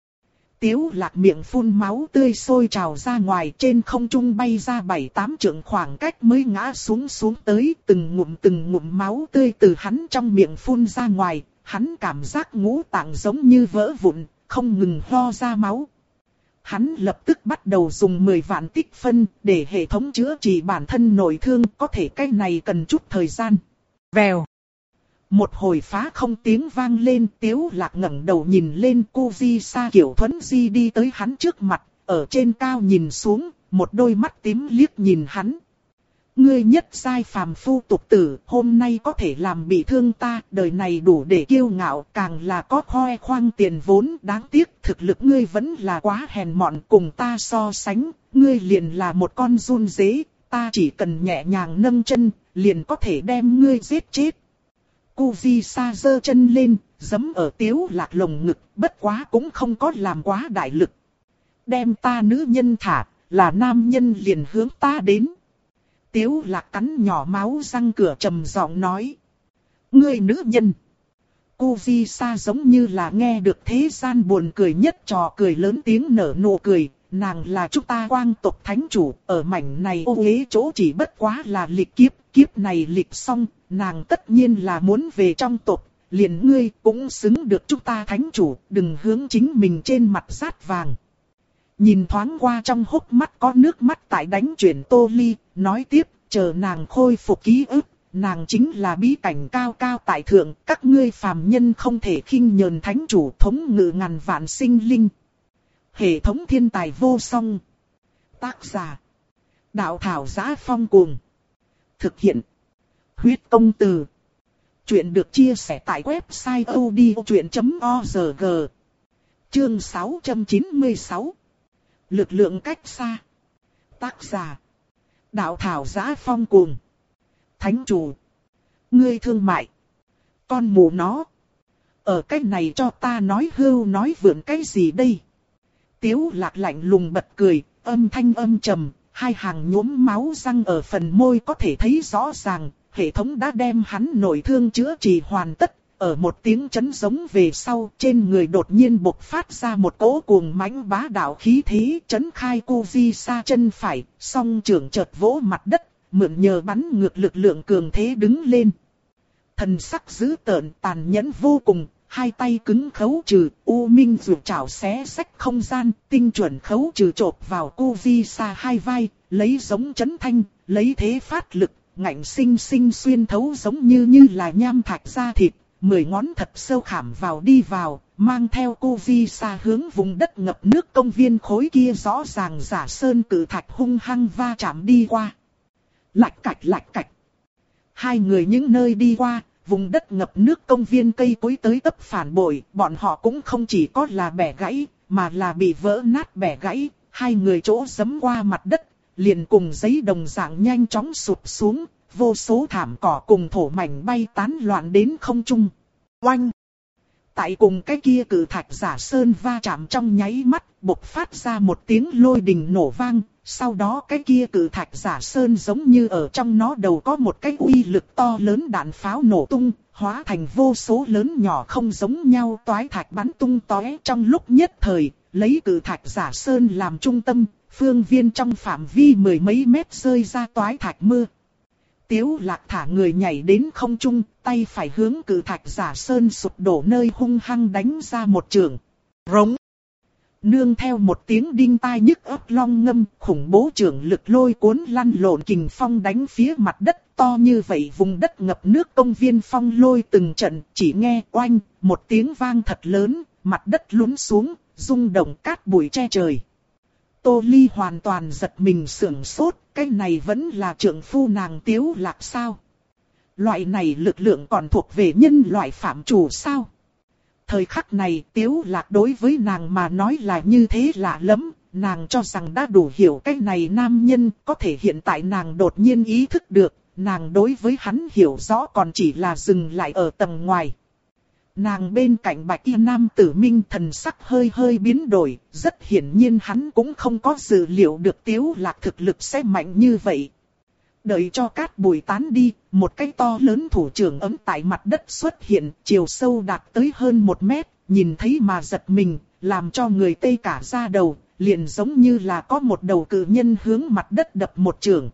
Tiếu lạc miệng phun máu tươi sôi trào ra ngoài trên không trung bay ra bảy tám trượng khoảng cách mới ngã xuống xuống tới từng ngụm từng ngụm máu tươi từ hắn trong miệng phun ra ngoài, hắn cảm giác ngũ tạng giống như vỡ vụn, không ngừng ho ra máu. Hắn lập tức bắt đầu dùng 10 vạn tích phân để hệ thống chữa trị bản thân nội thương có thể cái này cần chút thời gian. Vèo. Một hồi phá không tiếng vang lên tiếu lạc ngẩng đầu nhìn lên cô Di Sa Kiểu Thuấn Di đi tới hắn trước mặt, ở trên cao nhìn xuống, một đôi mắt tím liếc nhìn hắn. Ngươi nhất sai phàm phu tục tử, hôm nay có thể làm bị thương ta, đời này đủ để kiêu ngạo, càng là có khoe khoang tiền vốn, đáng tiếc thực lực ngươi vẫn là quá hèn mọn cùng ta so sánh, ngươi liền là một con run dế, ta chỉ cần nhẹ nhàng nâng chân, liền có thể đem ngươi giết chết. Cu Vi Sa giơ chân lên, giấm ở tiếu lạc lồng ngực, bất quá cũng không có làm quá đại lực. Đem ta nữ nhân thả, là nam nhân liền hướng ta đến. Tiếu lạc cắn nhỏ máu răng cửa trầm giọng nói. Ngươi nữ nhân. Cô Di Sa giống như là nghe được thế gian buồn cười nhất trò cười lớn tiếng nở nụ cười. Nàng là chúng ta quang tộc thánh chủ, ở mảnh này ô ghế chỗ chỉ bất quá là lịch kiếp, kiếp này lịch xong, nàng tất nhiên là muốn về trong tộc, liền ngươi cũng xứng được chúng ta thánh chủ, đừng hướng chính mình trên mặt sát vàng. Nhìn thoáng qua trong hốc mắt có nước mắt tại đánh chuyển tô ly, nói tiếp, chờ nàng khôi phục ký ức, nàng chính là bí cảnh cao cao tại thượng, các ngươi phàm nhân không thể khinh nhờn thánh chủ thống ngự ngàn vạn sinh linh. Hệ thống thiên tài vô song. Tác giả. Đạo thảo giá phong cuồng. Thực hiện. Huyết công từ. Chuyện được chia sẻ tại website odchuyện.org. Chương 696. Lực lượng cách xa. Tác giả. Đạo thảo giá phong cuồng. Thánh chủ. Ngươi thương mại. Con mù nó. Ở cái này cho ta nói hưu nói vượn cái gì đây? Tiếu lạc lạnh lùng bật cười, âm thanh âm trầm, hai hàng nhuốm máu răng ở phần môi có thể thấy rõ ràng, hệ thống đã đem hắn nội thương chữa trị hoàn tất. Ở một tiếng chấn giống về sau, trên người đột nhiên bộc phát ra một cỗ cuồng mãnh bá đạo khí thế, chấn khai cô vi xa chân phải, song trưởng chợt vỗ mặt đất, mượn nhờ bắn ngược lực lượng cường thế đứng lên. Thần sắc dữ tợn tàn nhẫn vô cùng, hai tay cứng khấu trừ, U Minh dù chảo xé sách không gian, tinh chuẩn khấu trừ trộp vào cô vi xa hai vai, lấy giống chấn thanh, lấy thế phát lực, ngạnh sinh sinh xuyên thấu giống như như là nham thạch da thịt, mười ngón thật sâu khảm vào đi vào, mang theo cô vi xa hướng vùng đất ngập nước công viên khối kia rõ ràng giả sơn cử thạch hung hăng va chạm đi qua. Lạch cạch lạch cạch. Hai người những nơi đi qua, vùng đất ngập nước công viên cây cối tới tấp phản bội, bọn họ cũng không chỉ có là bẻ gãy, mà là bị vỡ nát bẻ gãy, hai người chỗ giấm qua mặt đất, liền cùng giấy đồng dạng nhanh chóng sụp xuống, vô số thảm cỏ cùng thổ mảnh bay tán loạn đến không trung. Oanh! Tại cùng cái kia cử thạch giả sơn va chạm trong nháy mắt, bộc phát ra một tiếng lôi đình nổ vang, sau đó cái kia cử thạch giả sơn giống như ở trong nó đầu có một cái uy lực to lớn đạn pháo nổ tung, hóa thành vô số lớn nhỏ không giống nhau toái thạch bắn tung tóe trong lúc nhất thời, lấy cử thạch giả sơn làm trung tâm, phương viên trong phạm vi mười mấy mét rơi ra toái thạch mưa. Tiếu lạc thả người nhảy đến không trung, tay phải hướng cử thạch giả sơn sụp đổ nơi hung hăng đánh ra một trường. Rống. Nương theo một tiếng đinh tai nhức ấp long ngâm, khủng bố trưởng lực lôi cuốn lăn lộn kình phong đánh phía mặt đất to như vậy vùng đất ngập nước công viên phong lôi từng trận, chỉ nghe oanh, một tiếng vang thật lớn, mặt đất lún xuống, rung động cát bụi che trời. Tô Ly hoàn toàn giật mình sưởng sốt, cái này vẫn là trưởng phu nàng tiếu lạc sao? Loại này lực lượng còn thuộc về nhân loại phạm chủ sao? Thời khắc này tiếu lạc đối với nàng mà nói là như thế lạ lắm, nàng cho rằng đã đủ hiểu cái này nam nhân, có thể hiện tại nàng đột nhiên ý thức được, nàng đối với hắn hiểu rõ còn chỉ là dừng lại ở tầng ngoài. Nàng bên cạnh bạch y nam tử minh thần sắc hơi hơi biến đổi, rất hiển nhiên hắn cũng không có dự liệu được tiếu lạc thực lực sẽ mạnh như vậy. Đợi cho cát bụi tán đi, một cái to lớn thủ trưởng ấm tại mặt đất xuất hiện, chiều sâu đạt tới hơn một mét, nhìn thấy mà giật mình, làm cho người tê cả da đầu, liền giống như là có một đầu cự nhân hướng mặt đất đập một trường.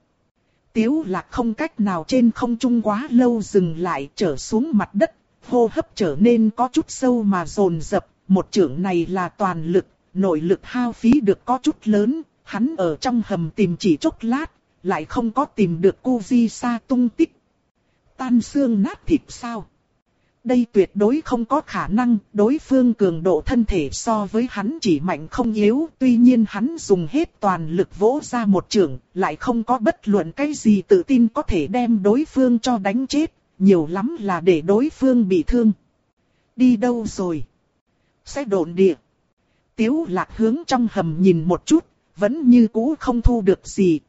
Tiếu lạc không cách nào trên không trung quá lâu dừng lại trở xuống mặt đất, hô hấp trở nên có chút sâu mà rồn rập một trưởng này là toàn lực, nội lực hao phí được có chút lớn, hắn ở trong hầm tìm chỉ chốc lát, lại không có tìm được cô Di Sa tung tích. Tan xương nát thịt sao? Đây tuyệt đối không có khả năng, đối phương cường độ thân thể so với hắn chỉ mạnh không yếu, tuy nhiên hắn dùng hết toàn lực vỗ ra một trường, lại không có bất luận cái gì tự tin có thể đem đối phương cho đánh chết, nhiều lắm là để đối phương bị thương. Đi đâu rồi? Sẽ độn địa. Tiếu lạc hướng trong hầm nhìn một chút, vẫn như cũ không thu được gì,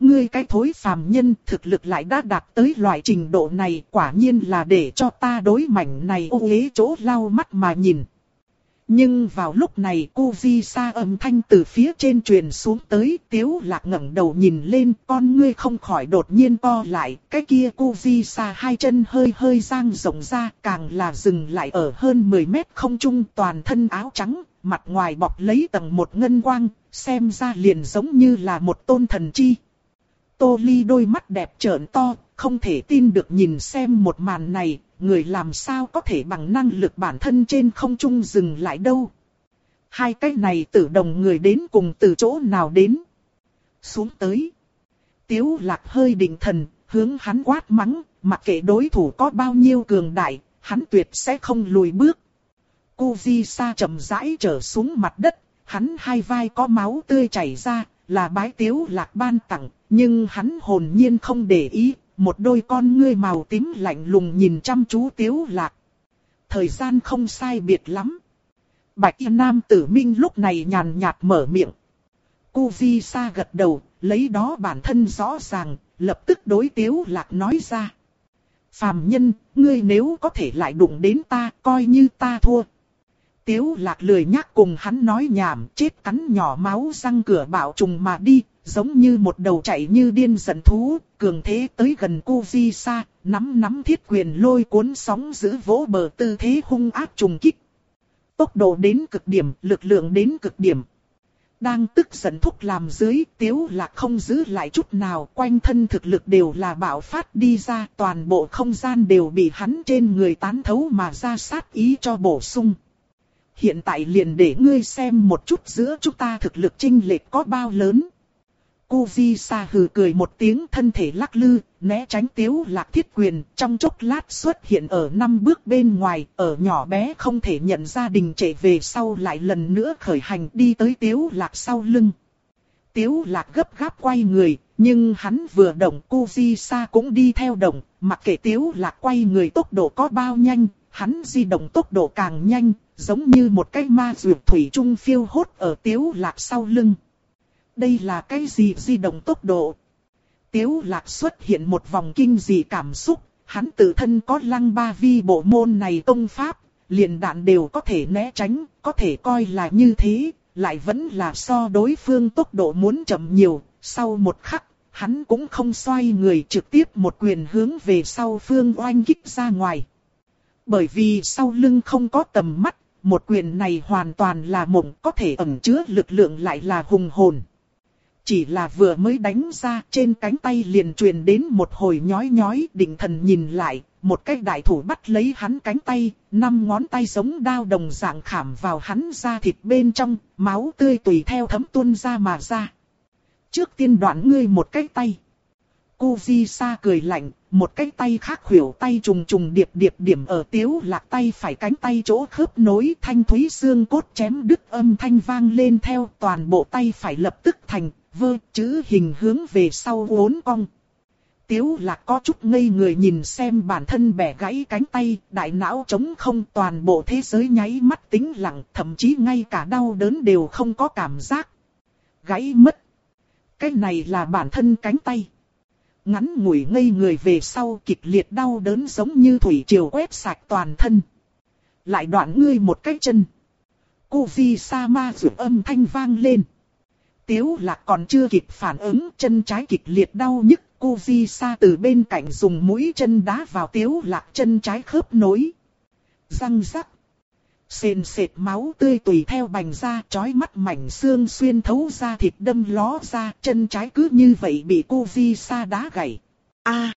Ngươi cái thối phàm nhân thực lực lại đã đạt tới loại trình độ này quả nhiên là để cho ta đối mảnh này ô ghế chỗ lau mắt mà nhìn. Nhưng vào lúc này cô di xa âm thanh từ phía trên truyền xuống tới tiếu lạc ngẩng đầu nhìn lên con ngươi không khỏi đột nhiên co lại. Cái kia cô di xa hai chân hơi hơi giang rộng ra càng là dừng lại ở hơn 10 mét không trung toàn thân áo trắng. Mặt ngoài bọc lấy tầng một ngân quang, xem ra liền giống như là một tôn thần chi. Tô Ly đôi mắt đẹp trợn to, không thể tin được nhìn xem một màn này, người làm sao có thể bằng năng lực bản thân trên không trung dừng lại đâu. Hai cái này tự đồng người đến cùng từ chỗ nào đến. Xuống tới. Tiếu lạc hơi định thần, hướng hắn quát mắng, mặc kệ đối thủ có bao nhiêu cường đại, hắn tuyệt sẽ không lùi bước. Cô Di Sa chậm rãi trở xuống mặt đất, hắn hai vai có máu tươi chảy ra, là bái tiếu lạc ban tặng, nhưng hắn hồn nhiên không để ý, một đôi con ngươi màu tím lạnh lùng nhìn chăm chú tiếu lạc. Thời gian không sai biệt lắm. Bạch y nam tử minh lúc này nhàn nhạt mở miệng. Cô Di Sa gật đầu, lấy đó bản thân rõ ràng, lập tức đối tiếu lạc nói ra. Phàm nhân, ngươi nếu có thể lại đụng đến ta, coi như ta thua. Tiếu lạc lười nhắc cùng hắn nói nhảm, chết cắn nhỏ máu răng cửa bảo trùng mà đi, giống như một đầu chạy như điên giận thú, cường thế tới gần cô di Sa, nắm nắm thiết quyền lôi cuốn sóng giữ vỗ bờ tư thế hung ác trùng kích. Tốc độ đến cực điểm, lực lượng đến cực điểm. Đang tức giận thúc làm dưới, tiếu là không giữ lại chút nào, quanh thân thực lực đều là bạo phát đi ra, toàn bộ không gian đều bị hắn trên người tán thấu mà ra sát ý cho bổ sung. Hiện tại liền để ngươi xem một chút giữa chúng ta thực lực chênh lệch có bao lớn. Cô Sa hừ cười một tiếng thân thể lắc lư, né tránh tiếu lạc thiết quyền, trong chốc lát xuất hiện ở năm bước bên ngoài, ở nhỏ bé không thể nhận ra đình chạy về sau lại lần nữa khởi hành đi tới tiếu lạc sau lưng. Tiếu lạc gấp gáp quay người, nhưng hắn vừa động cô Sa cũng đi theo động, mặc kệ tiếu lạc quay người tốc độ có bao nhanh, hắn di động tốc độ càng nhanh, giống như một cái ma dược thủy trung phiêu hốt ở tiếu lạc sau lưng đây là cái gì di động tốc độ. Tiếu lạc xuất hiện một vòng kinh dị cảm xúc, hắn tự thân có lăng ba vi bộ môn này công pháp, liền đạn đều có thể né tránh, có thể coi là như thế, lại vẫn là so đối phương tốc độ muốn chậm nhiều, sau một khắc, hắn cũng không xoay người trực tiếp một quyền hướng về sau phương oanh kích ra ngoài. Bởi vì sau lưng không có tầm mắt, một quyền này hoàn toàn là mộng có thể ẩn chứa lực lượng lại là hùng hồn. Chỉ là vừa mới đánh ra trên cánh tay liền truyền đến một hồi nhói nhói định thần nhìn lại, một cái đại thủ bắt lấy hắn cánh tay, năm ngón tay giống đao đồng dạng khảm vào hắn da thịt bên trong, máu tươi tùy theo thấm tuôn ra mà ra. Trước tiên đoạn ngươi một cái tay. Cô Di Sa cười lạnh, một cái tay khác khuỷu tay trùng trùng điệp điệp điểm ở tiếu lạc tay phải cánh tay chỗ khớp nối thanh thúy xương cốt chém đứt âm thanh vang lên theo toàn bộ tay phải lập tức thành vơ chữ hình hướng về sau uốn cong. Tiếu lạc có chút ngây người nhìn xem bản thân bẻ gãy cánh tay, đại não trống không toàn bộ thế giới nháy mắt tĩnh lặng, thậm chí ngay cả đau đớn đều không có cảm giác. Gãy mất. Cái này là bản thân cánh tay. ngắn ngủi ngây người về sau kịch liệt đau đớn giống như thủy triều quét sạch toàn thân. Lại đoạn ngươi một cái chân. Cô Vi Sa Ma rượu âm thanh vang lên. Tiếu lạc còn chưa kịp phản ứng chân trái kịch liệt đau nhức. Cô Vi Sa từ bên cạnh dùng mũi chân đá vào tiếu lạc chân trái khớp nối. Răng rắc. Sền sệt máu tươi tùy theo bành ra chói mắt mảnh xương xuyên thấu ra thịt đâm ló ra chân trái cứ như vậy bị cô Vi Sa đá gãy. A.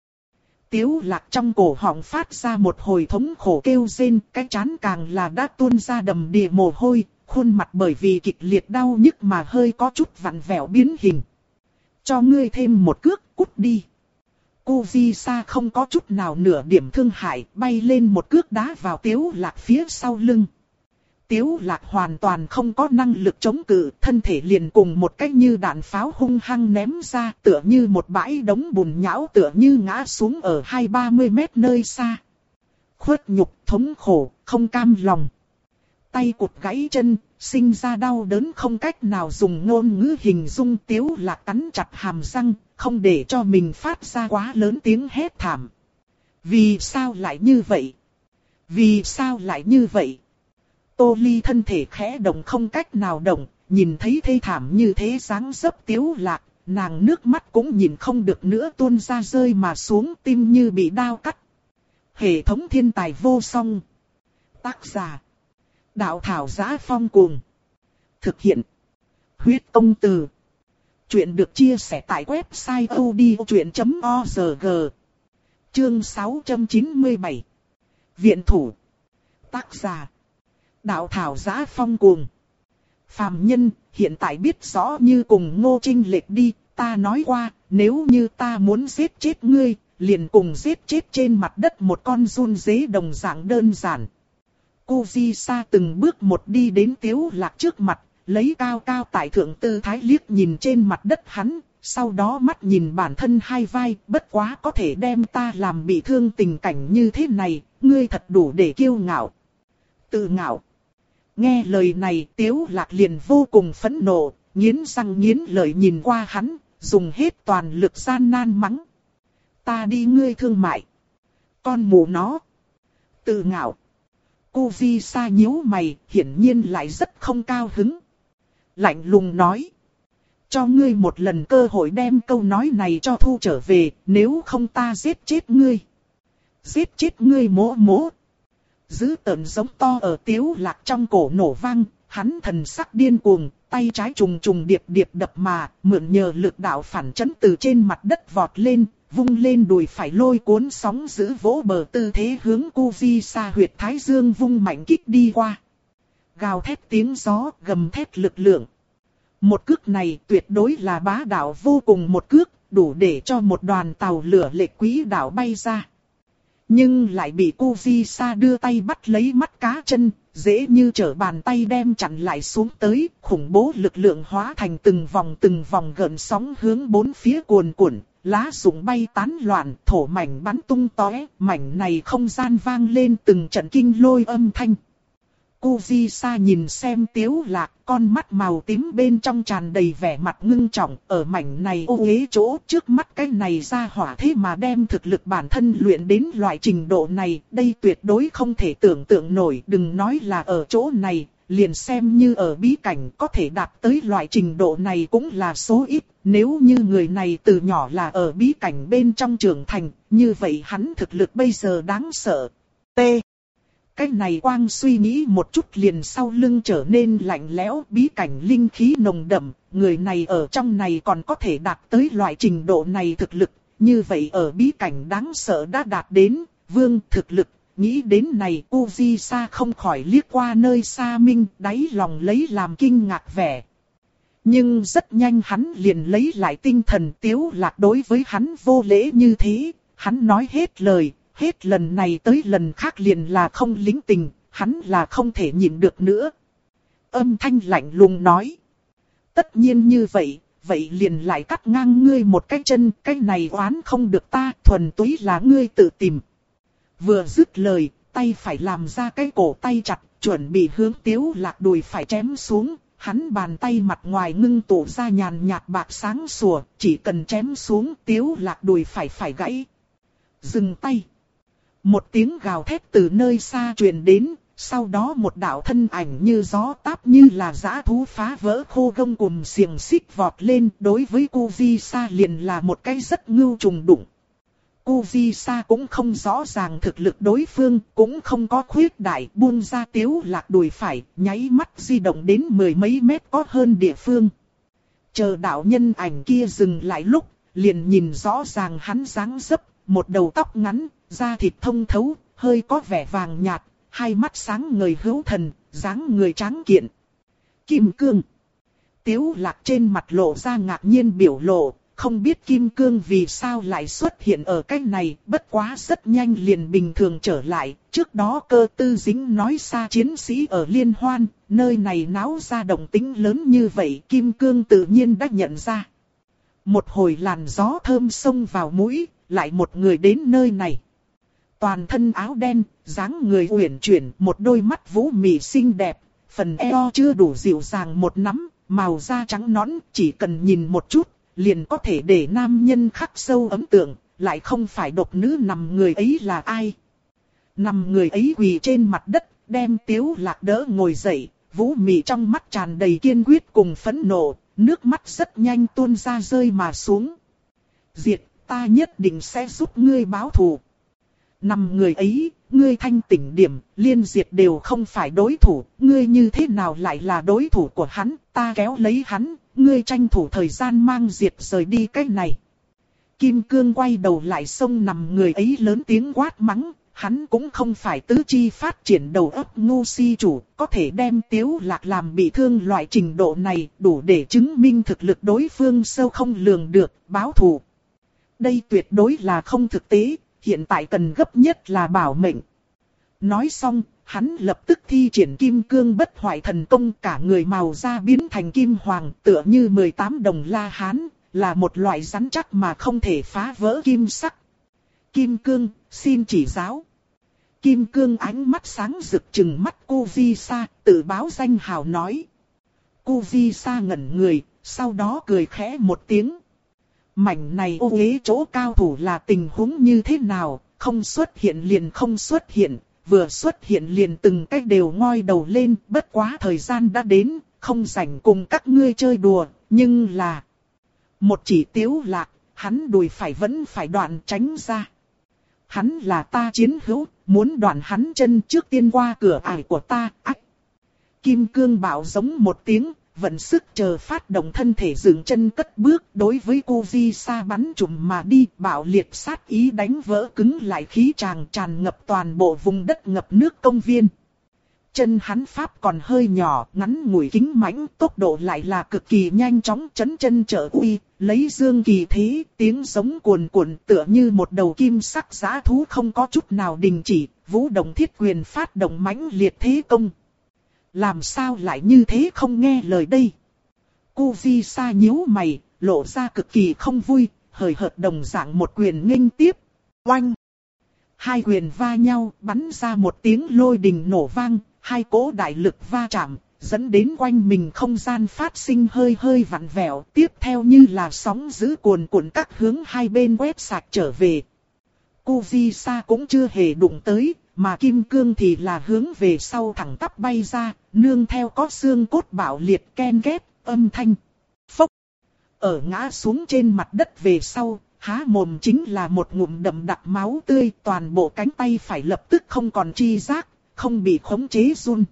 Tiếu lạc trong cổ họng phát ra một hồi thống khổ kêu rên, cái chán càng là đã tuôn ra đầm đìa mồ hôi, khuôn mặt bởi vì kịch liệt đau nhức mà hơi có chút vặn vẹo biến hình. Cho ngươi thêm một cước, cút đi. Cô Di Sa không có chút nào nửa điểm thương hại, bay lên một cước đá vào tiếu lạc phía sau lưng. Tiếu lạc hoàn toàn không có năng lực chống cự, thân thể liền cùng một cách như đạn pháo hung hăng ném ra, tựa như một bãi đống bùn nhão tựa như ngã xuống ở hai ba mươi mét nơi xa. Khuất nhục, thống khổ, không cam lòng. Tay cụt gãy chân, sinh ra đau đớn không cách nào dùng ngôn ngữ hình dung tiếu lạc cắn chặt hàm răng, không để cho mình phát ra quá lớn tiếng hét thảm. Vì sao lại như vậy? Vì sao lại như vậy? Tô Ly thân thể khẽ động không cách nào động, nhìn thấy thê thảm như thế dáng dấp tiếu lạc, nàng nước mắt cũng nhìn không được nữa tuôn ra rơi mà xuống tim như bị đao cắt. Hệ thống thiên tài vô song. Tác giả. Đạo thảo giá phong cuồng. Thực hiện. Huyết công từ. Chuyện được chia sẻ tại website odchuyện.org. Chương 697. Viện thủ. Tác giả. Đạo thảo giá phong cuồng. Phàm nhân, hiện tại biết rõ như cùng ngô trinh lệch đi, ta nói qua, nếu như ta muốn giết chết ngươi, liền cùng giết chết trên mặt đất một con run dế đồng dạng đơn giản. Cô Di Sa từng bước một đi đến tiếu lạc trước mặt, lấy cao cao tại thượng tư thái liếc nhìn trên mặt đất hắn, sau đó mắt nhìn bản thân hai vai, bất quá có thể đem ta làm bị thương tình cảnh như thế này, ngươi thật đủ để kiêu ngạo. Tự ngạo. Nghe lời này tiếu lạc liền vô cùng phẫn nộ, nghiến răng nghiến lợi nhìn qua hắn, dùng hết toàn lực gian nan mắng. Ta đi ngươi thương mại. Con mù nó. Tự ngạo. Cô Vi Sa nhíu mày, hiển nhiên lại rất không cao hứng. Lạnh lùng nói. Cho ngươi một lần cơ hội đem câu nói này cho thu trở về, nếu không ta giết chết ngươi. Giết chết ngươi mỗ mỗ, giữ tợn giống to ở tiếu lạc trong cổ nổ vang, hắn thần sắc điên cuồng, tay trái trùng trùng điệp điệp đập mà, mượn nhờ lực đạo phản chấn từ trên mặt đất vọt lên, vung lên đùi phải lôi cuốn sóng giữ vỗ bờ tư thế hướng cu vi xa huyệt thái dương vung mạnh kích đi qua. Gào thét tiếng gió, gầm thét lực lượng. Một cước này tuyệt đối là bá đạo vô cùng một cước, đủ để cho một đoàn tàu lửa lệ quý đạo bay ra. Nhưng lại bị cô Vi Sa đưa tay bắt lấy mắt cá chân, dễ như trở bàn tay đem chặn lại xuống tới, khủng bố lực lượng hóa thành từng vòng từng vòng gần sóng hướng bốn phía cuồn cuộn, lá rụng bay tán loạn, thổ mảnh bắn tung tóe, mảnh này không gian vang lên từng trận kinh lôi âm thanh. Cô Di Sa nhìn xem tiếu lạc, con mắt màu tím bên trong tràn đầy vẻ mặt ngưng trọng, ở mảnh này ô uế chỗ trước mắt cái này ra hỏa thế mà đem thực lực bản thân luyện đến loại trình độ này, đây tuyệt đối không thể tưởng tượng nổi, đừng nói là ở chỗ này, liền xem như ở bí cảnh có thể đạt tới loại trình độ này cũng là số ít, nếu như người này từ nhỏ là ở bí cảnh bên trong trưởng thành, như vậy hắn thực lực bây giờ đáng sợ. T cái này quang suy nghĩ một chút liền sau lưng trở nên lạnh lẽo, bí cảnh linh khí nồng đậm, người này ở trong này còn có thể đạt tới loại trình độ này thực lực, như vậy ở bí cảnh đáng sợ đã đạt đến, vương thực lực, nghĩ đến này Uzi Sa không khỏi liếc qua nơi xa minh, đáy lòng lấy làm kinh ngạc vẻ. Nhưng rất nhanh hắn liền lấy lại tinh thần tiếu lạc đối với hắn vô lễ như thế, hắn nói hết lời, Hết lần này tới lần khác liền là không lính tình, hắn là không thể nhịn được nữa. Âm thanh lạnh lùng nói. Tất nhiên như vậy, vậy liền lại cắt ngang ngươi một cái chân, cái này oán không được ta, thuần túy là ngươi tự tìm. Vừa dứt lời, tay phải làm ra cái cổ tay chặt, chuẩn bị hướng tiếu lạc đùi phải chém xuống, hắn bàn tay mặt ngoài ngưng tụ ra nhàn nhạt bạc sáng sủa, chỉ cần chém xuống tiếu lạc đùi phải phải gãy. Dừng tay. Một tiếng gào thét từ nơi xa truyền đến, sau đó một đạo thân ảnh như gió táp như là giã thú phá vỡ khô gông cùng xiềng xích vọt lên đối với cô Vi Sa liền là một cái rất ngưu trùng đụng. Cô Sa cũng không rõ ràng thực lực đối phương, cũng không có khuyết đại buông ra tiếu lạc đùi phải, nháy mắt di động đến mười mấy mét có hơn địa phương. Chờ đạo nhân ảnh kia dừng lại lúc, liền nhìn rõ ràng hắn dáng dấp, một đầu tóc ngắn, da thịt thông thấu, hơi có vẻ vàng nhạt, hai mắt sáng người hữu thần, dáng người tráng kiện. Kim Cương Tiếu lạc trên mặt lộ ra ngạc nhiên biểu lộ, không biết Kim Cương vì sao lại xuất hiện ở cách này, bất quá rất nhanh liền bình thường trở lại. Trước đó cơ tư dính nói xa chiến sĩ ở Liên Hoan, nơi này náo ra động tính lớn như vậy, Kim Cương tự nhiên đã nhận ra. Một hồi làn gió thơm xông vào mũi, lại một người đến nơi này. Toàn thân áo đen, dáng người uyển chuyển, một đôi mắt vũ mị xinh đẹp, phần eo chưa đủ dịu dàng một nắm, màu da trắng nõn, chỉ cần nhìn một chút, liền có thể để nam nhân khắc sâu ấn tượng, lại không phải độc nữ nằm người ấy là ai. Nằm người ấy quỳ trên mặt đất, đem tiếu lạc đỡ ngồi dậy, vũ mị trong mắt tràn đầy kiên quyết cùng phẫn nộ, nước mắt rất nhanh tuôn ra rơi mà xuống. Diệt, ta nhất định sẽ giúp ngươi báo thù. Nằm người ấy, ngươi thanh tỉnh điểm, liên diệt đều không phải đối thủ, ngươi như thế nào lại là đối thủ của hắn, ta kéo lấy hắn, ngươi tranh thủ thời gian mang diệt rời đi cái này. Kim cương quay đầu lại xông nằm người ấy lớn tiếng quát mắng, hắn cũng không phải tứ chi phát triển đầu óc ngu si chủ, có thể đem tiếu lạc làm bị thương loại trình độ này, đủ để chứng minh thực lực đối phương sâu không lường được, báo thù. Đây tuyệt đối là không thực tế, hiện tại cần gấp nhất là bảo mệnh. Nói xong, hắn lập tức thi triển kim cương bất hoại thần công cả người màu da biến thành kim hoàng tựa như 18 đồng la hán, là một loại rắn chắc mà không thể phá vỡ kim sắc. Kim cương, xin chỉ giáo. Kim cương ánh mắt sáng rực chừng mắt cô Vi Sa, tự báo danh hào nói. Cô Vi Sa ngẩn người, sau đó cười khẽ một tiếng. Mảnh này ô ghế chỗ cao thủ là tình huống như thế nào, không xuất hiện liền không xuất hiện, vừa xuất hiện liền từng cách đều ngoi đầu lên, bất quá thời gian đã đến, không rảnh cùng các ngươi chơi đùa, nhưng là... Một chỉ tiếu lạc, hắn đùi phải vẫn phải đoạn tránh ra. Hắn là ta chiến hữu, muốn đoạn hắn chân trước tiên qua cửa ải của ta, ách. Kim cương bảo giống một tiếng, vận sức chờ phát động thân thể dừng chân cất bước đối với cô di Sa bắn trùm mà đi bạo liệt sát ý đánh vỡ cứng lại khí tràng tràn ngập toàn bộ vùng đất ngập nước công viên. Chân hắn pháp còn hơi nhỏ, ngắn ngủi kính mãnh, tốc độ lại là cực kỳ nhanh chóng chấn chân trở uy, lấy dương kỳ thế, tiếng giống cuồn cuộn tựa như một đầu kim sắc giá thú không có chút nào đình chỉ, vũ động thiết quyền phát động mãnh liệt thế công. Làm sao lại như thế không nghe lời đây? Cô Di Sa nhíu mày, lộ ra cực kỳ không vui, hời hợt đồng dạng một quyền nghênh tiếp. Oanh! Hai quyền va nhau, bắn ra một tiếng lôi đình nổ vang, hai cỗ đại lực va chạm, dẫn đến quanh mình không gian phát sinh hơi hơi vặn vẹo, tiếp theo như là sóng giữ cuồn cuộn các hướng hai bên quét sạch trở về. Cô Di Sa cũng chưa hề đụng tới, mà kim cương thì là hướng về sau thẳng tắp bay ra, nương theo có xương cốt bạo liệt ken ghép, âm thanh. Phốc. Ở ngã xuống trên mặt đất về sau, há mồm chính là một ngụm đậm đặc máu tươi, toàn bộ cánh tay phải lập tức không còn chi giác, không bị khống chế run.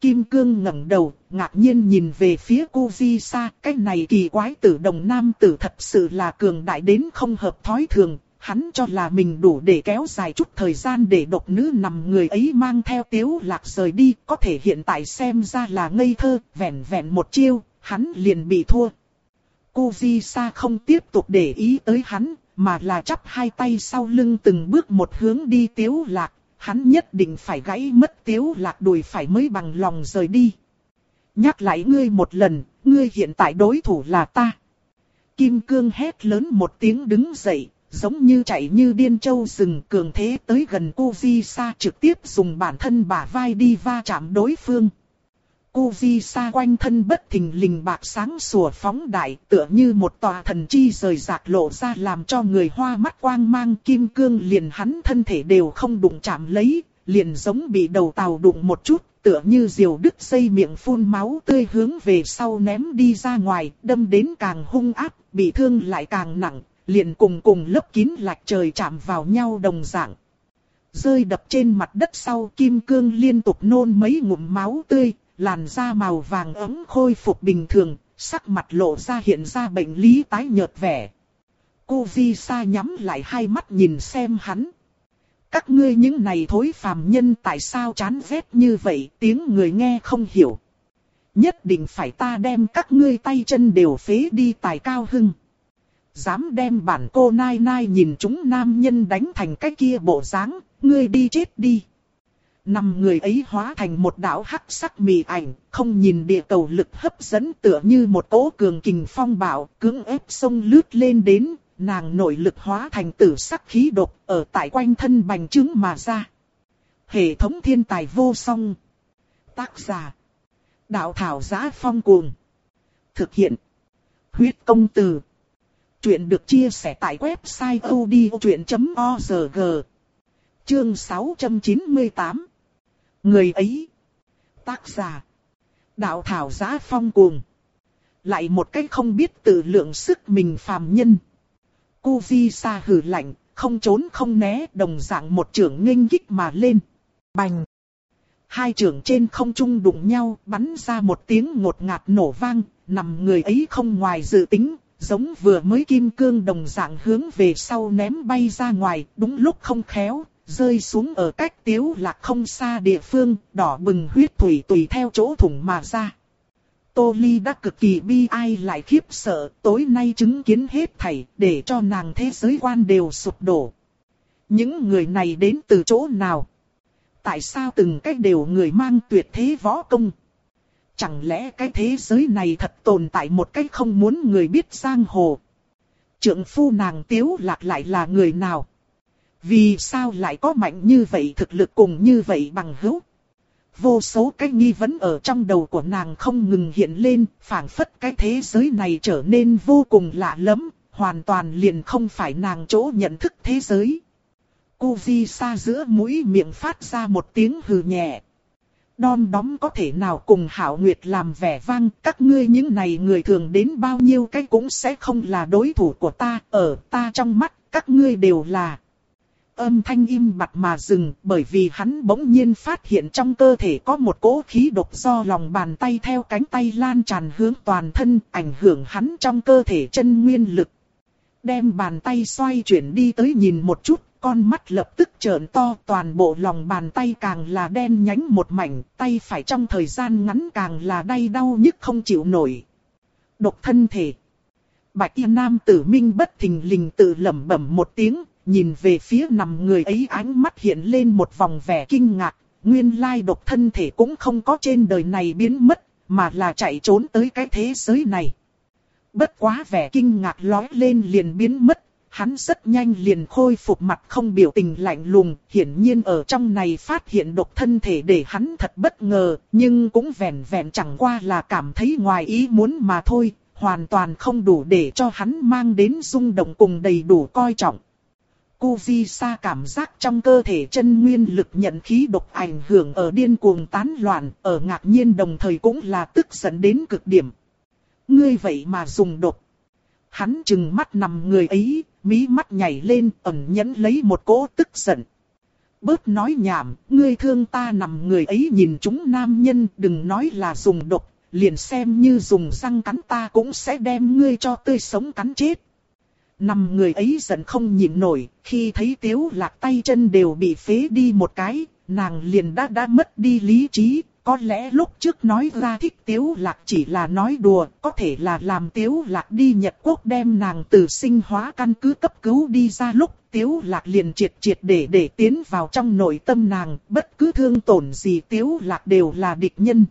Kim cương ngẩng đầu, ngạc nhiên nhìn về phía cô Di Sa, cái này kỳ quái tử đồng nam tử thật sự là cường đại đến không hợp thói thường, hắn cho là mình đủ để kéo dài chút thời gian để độc nữ nằm người ấy mang theo tiếu lạc rời đi, có thể hiện tại xem ra là ngây thơ, vẹn vẹn một chiêu, hắn liền bị thua. Cô di Sa không tiếp tục để ý tới hắn, mà là chắp hai tay sau lưng từng bước một hướng đi tiếu lạc, hắn nhất định phải gãy mất tiếu lạc đùi phải mới bằng lòng rời đi. Nhắc lại ngươi một lần, ngươi hiện tại đối thủ là ta. Kim Cương hét lớn một tiếng đứng dậy, giống như chạy như điên châu rừng cường thế tới gần cô di Sa trực tiếp dùng bản thân bả vai đi va chạm đối phương. Cô di Sa quanh thân bất thình lình bạc sáng sủa phóng đại tựa như một tòa thần chi rời rạc lộ ra làm cho người hoa mắt quang mang kim cương liền hắn thân thể đều không đụng chạm lấy, liền giống bị đầu tàu đụng một chút, tựa như diều đứt dây miệng phun máu tươi hướng về sau ném đi ra ngoài, đâm đến càng hung ác, bị thương lại càng nặng, liền cùng cùng lớp kín lạch trời chạm vào nhau đồng dạng. Rơi đập trên mặt đất sau kim cương liên tục nôn mấy ngụm máu tươi, làn da màu vàng ấm khôi phục bình thường, sắc mặt lộ ra hiện ra bệnh lý tái nhợt vẻ. Cô Vi Sa nhắm lại hai mắt nhìn xem hắn. Các ngươi những này thối phàm nhân tại sao chán ghét như vậy tiếng người nghe không hiểu. Nhất định phải ta đem các ngươi tay chân đều phế đi tài cao hưng. Dám đem bản cô nai nai nhìn chúng nam nhân đánh thành cái kia bộ dáng, ngươi đi chết đi. Năm người ấy hóa thành một đạo hắc sắc mị ảnh, không nhìn địa cầu lực hấp dẫn tựa như một cỗ cường kình phong bạo, cưỡng ép sông lướt lên đến, nàng nội lực hóa thành tử sắc khí độc ở tại quanh thân bành trướng mà ra. Hệ thống thiên tài vô song. Tác giả. Đạo thảo giá phong cuồng. Thực hiện. Huyết công từ. Chuyện được chia sẻ tại website odchuyện.org. Chương 698. Người ấy. Tác giả. Đạo thảo giá phong cuồng. Lại một cách không biết tự lượng sức mình phàm nhân. Cô Di Sa hử lạnh, không trốn không né, đồng dạng một trưởng nghênh kích mà lên. Bành! Hai trưởng trên không trung đụng nhau, bắn ra một tiếng ngột ngạt nổ vang, nằm người ấy không ngoài dự tính, giống vừa mới kim cương đồng dạng hướng về sau ném bay ra ngoài, đúng lúc không khéo, rơi xuống ở cách tiếu lạc không xa địa phương, đỏ bừng huyết thủy tùy theo chỗ thủng mà ra. Tô Ly đã cực kỳ bi ai lại khiếp sợ, tối nay chứng kiến hết thảy, để cho nàng thế giới quan đều sụp đổ. Những người này đến từ chỗ nào? Tại sao từng cách đều người mang tuyệt thế võ công? Chẳng lẽ cái thế giới này thật tồn tại một cách không muốn người biết giang hồ? Trượng phu nàng tiếu lạc lại là người nào? Vì sao lại có mạnh như vậy thực lực cùng như vậy bằng hữu? Vô số cái nghi vấn ở trong đầu của nàng không ngừng hiện lên, phảng phất cái thế giới này trở nên vô cùng lạ lẫm, hoàn toàn liền không phải nàng chỗ nhận thức thế giới. Cô Di xa giữa mũi miệng phát ra một tiếng hừ nhẹ. Đom đóm có thể nào cùng Hảo Nguyệt làm vẻ vang, các ngươi những này người thường đến bao nhiêu cái cũng sẽ không là đối thủ của ta, ở ta trong mắt, các ngươi đều là âm thanh im bặt mà dừng bởi vì hắn bỗng nhiên phát hiện trong cơ thể có một cỗ khí độc do lòng bàn tay theo cánh tay lan tràn hướng toàn thân ảnh hưởng hắn trong cơ thể chân nguyên lực. Đem bàn tay xoay chuyển đi tới nhìn một chút, con mắt lập tức trợn to toàn bộ lòng bàn tay càng là đen nhánh một mảnh, tay phải trong thời gian ngắn càng là đay đau nhức không chịu nổi. Độc thân thể. Bạch y nam tử minh bất thình lình tự lẩm bẩm một tiếng, nhìn về phía nằm người ấy ánh mắt hiện lên một vòng vẻ kinh ngạc, nguyên lai độc thân thể cũng không có trên đời này biến mất, mà là chạy trốn tới cái thế giới này. Bất quá vẻ kinh ngạc lói lên liền biến mất, hắn rất nhanh liền khôi phục mặt không biểu tình lạnh lùng, hiển nhiên ở trong này phát hiện độc thân thể để hắn thật bất ngờ, nhưng cũng vẹn vẹn chẳng qua là cảm thấy ngoài ý muốn mà thôi, hoàn toàn không đủ để cho hắn mang đến rung động cùng đầy đủ coi trọng. Cô Vi Sa cảm giác trong cơ thể chân nguyên lực nhận khí độc ảnh hưởng ở điên cuồng tán loạn, ở ngạc nhiên đồng thời cũng là tức giận đến cực điểm. Ngươi vậy mà dùng độc. Hắn chừng mắt nằm người ấy, mí mắt nhảy lên, ẩn nhẫn lấy một cỗ tức giận. Bớt nói nhảm, ngươi thương ta nằm người ấy nhìn chúng nam nhân, đừng nói là dùng độc, liền xem như dùng răng cắn ta cũng sẽ đem ngươi cho tươi sống cắn chết. Nằm người ấy giận không nhịn nổi, khi thấy tiếu lạc tay chân đều bị phế đi một cái, nàng liền đã đã mất đi lý trí. Có lẽ lúc trước nói ra thích tiếu lạc chỉ là nói đùa, có thể là làm tiếu lạc đi Nhật Quốc đem nàng từ sinh hóa căn cứ cấp cứu đi ra lúc tiếu lạc liền triệt triệt để để tiến vào trong nội tâm nàng, bất cứ thương tổn gì tiếu lạc đều là địch nhân.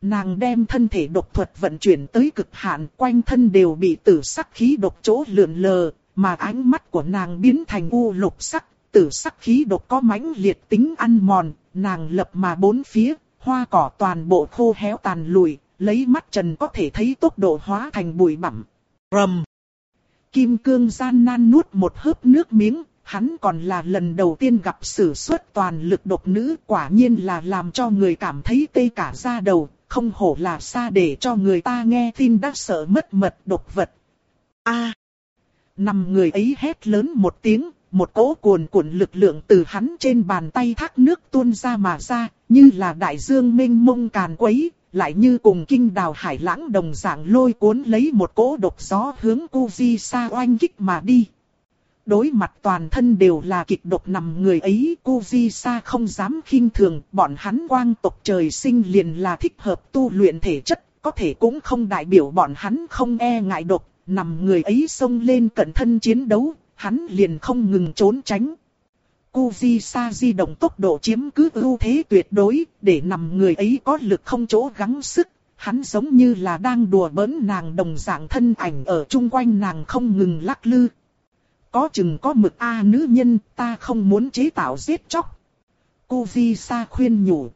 Nàng đem thân thể độc thuật vận chuyển tới cực hạn, quanh thân đều bị tử sắc khí độc chỗ lượn lờ, mà ánh mắt của nàng biến thành u lục sắc, tử sắc khí độc có mãnh liệt tính ăn mòn, nàng lập mà bốn phía, hoa cỏ toàn bộ khô héo tàn lụi, lấy mắt trần có thể thấy tốc độ hóa thành bụi bặm. Rầm! Kim cương gian nan nuốt một hớp nước miếng, hắn còn là lần đầu tiên gặp sử xuất toàn lực độc nữ quả nhiên là làm cho người cảm thấy tê cả da đầu, không hổ là xa để cho người ta nghe tin đã sợ mất mật độc vật. A! Nằm người ấy hét lớn một tiếng, một cỗ cuồn cuộn lực lượng từ hắn trên bàn tay thác nước tuôn ra mà ra, như là đại dương mênh mông càn quấy, lại như cùng kinh đào hải lãng đồng dạng lôi cuốn lấy một cỗ độc gió hướng cu di sa oanh kích mà đi. Đối mặt toàn thân đều là kịch độc nằm người ấy, cu di sa không dám khinh thường, bọn hắn quang tộc trời sinh liền là thích hợp tu luyện thể chất, có thể cũng không đại biểu bọn hắn không e ngại độc, nằm người ấy xông lên cận thân chiến đấu, hắn liền không ngừng trốn tránh. Kuji Sa di động tốc độ chiếm cứ ưu thế tuyệt đối, để nằm người ấy có lực không chỗ gắng sức. Hắn giống như là đang đùa bỡn nàng đồng dạng thân ảnh ở chung quanh nàng không ngừng lắc lư. Có chừng có mực A nữ nhân, ta không muốn chế tạo giết chóc. Kuji Sa khuyên nhủ.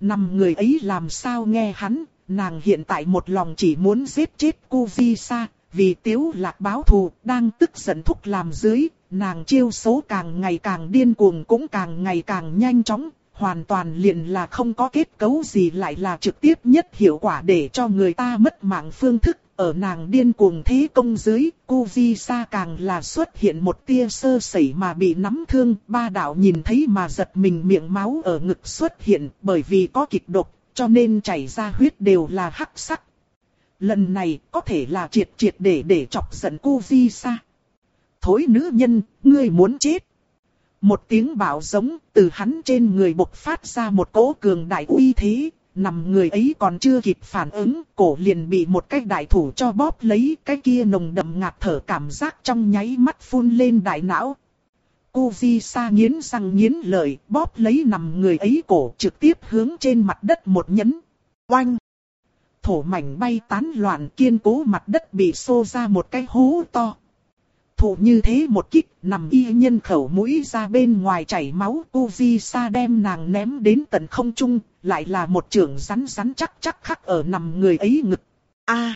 Nằm người ấy làm sao nghe hắn, nàng hiện tại một lòng chỉ muốn giết chết Kuji Sa, vì tiếu lạc báo thù, đang tức giận thúc làm dưới, nàng chiêu số càng ngày càng điên cuồng cũng càng ngày càng nhanh chóng, hoàn toàn liền là không có kết cấu gì lại là trực tiếp nhất hiệu quả để cho người ta mất mạng phương thức. Ở nàng điên cuồng thế công dưới, cô Vi Sa càng là xuất hiện một tia sơ sẩy mà bị nắm thương, ba đạo nhìn thấy mà giật mình miệng máu ở ngực xuất hiện bởi vì có kịch độc, cho nên chảy ra huyết đều là hắc sắc. Lần này có thể là triệt triệt để để chọc giận cô Vi Sa. Thối nữ nhân, ngươi muốn chết. Một tiếng bảo giống từ hắn trên người bộc phát ra một cỗ cường đại uy thế, nằm người ấy còn chưa kịp phản ứng, cổ liền bị một cái đại thủ cho bóp lấy, cái kia nồng đậm ngạt thở cảm giác trong nháy mắt phun lên đại não. Cô Vi Sa nghiến răng nghiến lợi, bóp lấy nằm người ấy cổ trực tiếp hướng trên mặt đất một nhấn. Oanh! Thổ mảnh bay tán loạn kiên cố mặt đất bị xô ra một cái hố to thụ như thế một kích, nằm y nhân khẩu mũi ra bên ngoài chảy máu, Uzi Sa đem nàng ném đến tận không trung, lại là một trường rắn rắn chắc chắc khắc ở nằm người ấy ngực. A.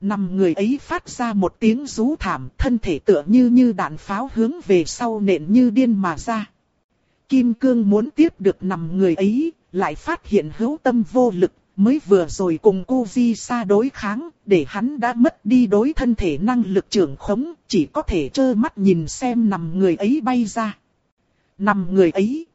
nằm người ấy phát ra một tiếng rú thảm, thân thể tựa như như đạn pháo hướng về sau nện như điên mà ra. Kim cương muốn tiếp được nằm người ấy, lại phát hiện hữu tâm vô lực, mới vừa rồi cùng cô Vi Sa đối kháng, để hắn đã mất đi đối thân thể năng lực trưởng khống, chỉ có thể trơ mắt nhìn xem nằm người ấy bay ra. Nằm người ấy.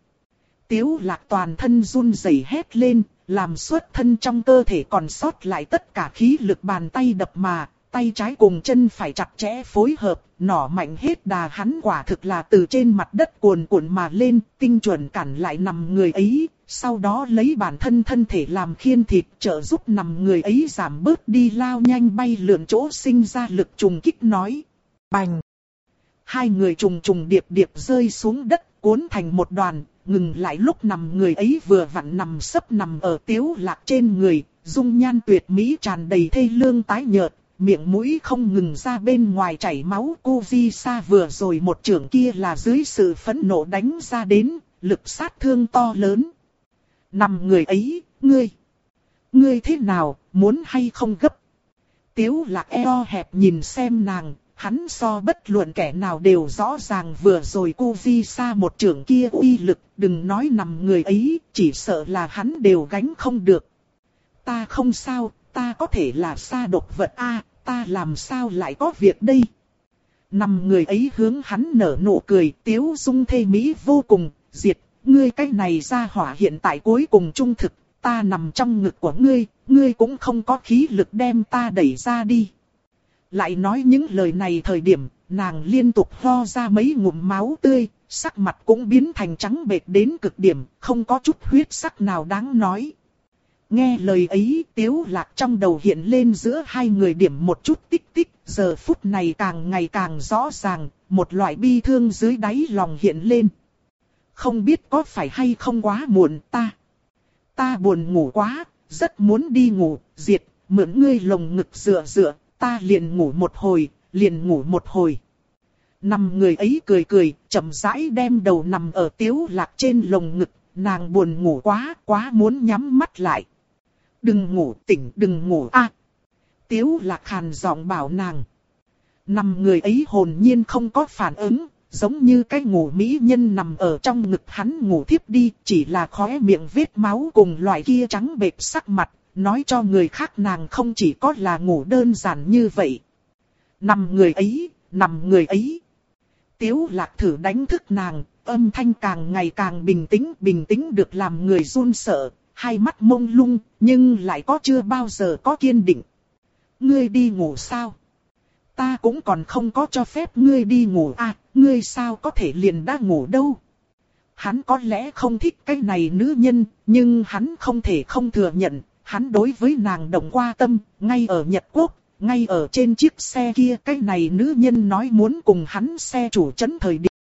Tiếu lạc toàn thân run rẩy hét lên, làm suốt thân trong cơ thể còn sót lại tất cả khí lực bàn tay đập mà, tay trái cùng chân phải chặt chẽ phối hợp, nỏ mạnh hết đà hắn quả thực là từ trên mặt đất cuồn cuộn mà lên, tinh chuẩn cản lại nằm người ấy, sau đó lấy bản thân thân thể làm khiên thịt trợ giúp nằm người ấy giảm bớt đi lao nhanh bay lượn chỗ sinh ra lực trùng kích nói. Bành! Hai người trùng trùng điệp điệp rơi xuống đất cuốn thành một đoàn, ngừng lại lúc nằm người ấy vừa vặn nằm sấp nằm ở tiếu lạc trên người, dung nhan tuyệt mỹ tràn đầy thê lương tái nhợt, miệng mũi không ngừng ra bên ngoài chảy máu. Cô Vi Sa vừa rồi một trưởng kia là dưới sự phẫn nộ đánh ra đến, lực sát thương to lớn. Nằm người ấy, ngươi. Ngươi thế nào, muốn hay không gấp? Tiếu lạc eo hẹp nhìn xem nàng, hắn so bất luận kẻ nào đều rõ ràng vừa rồi cô vi xa một trưởng kia uy lực, đừng nói nằm người ấy, chỉ sợ là hắn đều gánh không được. Ta không sao, ta có thể là xa độc vật a, ta làm sao lại có việc đây? Nằm người ấy hướng hắn nở nụ cười, tiếu dung thê mỹ vô cùng, diệt ngươi cái này ra hỏa hiện tại cuối cùng trung thực, ta nằm trong ngực của ngươi, ngươi cũng không có khí lực đem ta đẩy ra đi. Lại nói những lời này thời điểm, nàng liên tục ho ra mấy ngụm máu tươi, sắc mặt cũng biến thành trắng bệch đến cực điểm, không có chút huyết sắc nào đáng nói. Nghe lời ấy, tiếu lạc trong đầu hiện lên giữa hai người điểm một chút tích tích, giờ phút này càng ngày càng rõ ràng, một loại bi thương dưới đáy lòng hiện lên không biết có phải hay không quá muộn ta. Ta buồn ngủ quá, rất muốn đi ngủ, diệt, mượn ngươi lồng ngực dựa dựa, ta liền ngủ một hồi, liền ngủ một hồi. Nằm người ấy cười cười, chậm rãi đem đầu nằm ở tiếu lạc trên lồng ngực, nàng buồn ngủ quá, quá muốn nhắm mắt lại. Đừng ngủ tỉnh, đừng ngủ a. Tiếu lạc hàn giọng bảo nàng. Nằm người ấy hồn nhiên không có phản ứng, giống như cái ngủ mỹ nhân nằm ở trong ngực hắn ngủ thiếp đi, chỉ là khóe miệng vết máu cùng loại kia trắng bệch sắc mặt, nói cho người khác nàng không chỉ có là ngủ đơn giản như vậy. Nằm người ấy, nằm người ấy. Tiếu lạc thử đánh thức nàng, âm thanh càng ngày càng bình tĩnh, bình tĩnh được làm người run sợ, hai mắt mông lung, nhưng lại có chưa bao giờ có kiên định. Ngươi đi ngủ sao? Ta cũng còn không có cho phép ngươi đi ngủ à, ngươi sao có thể liền đã ngủ đâu? Hắn có lẽ không thích cái này nữ nhân, nhưng hắn không thể không thừa nhận, hắn đối với nàng đồng qua tâm, ngay ở Nhật Quốc, ngay ở trên chiếc xe kia cái này nữ nhân nói muốn cùng hắn xe chủ chấn thời điểm.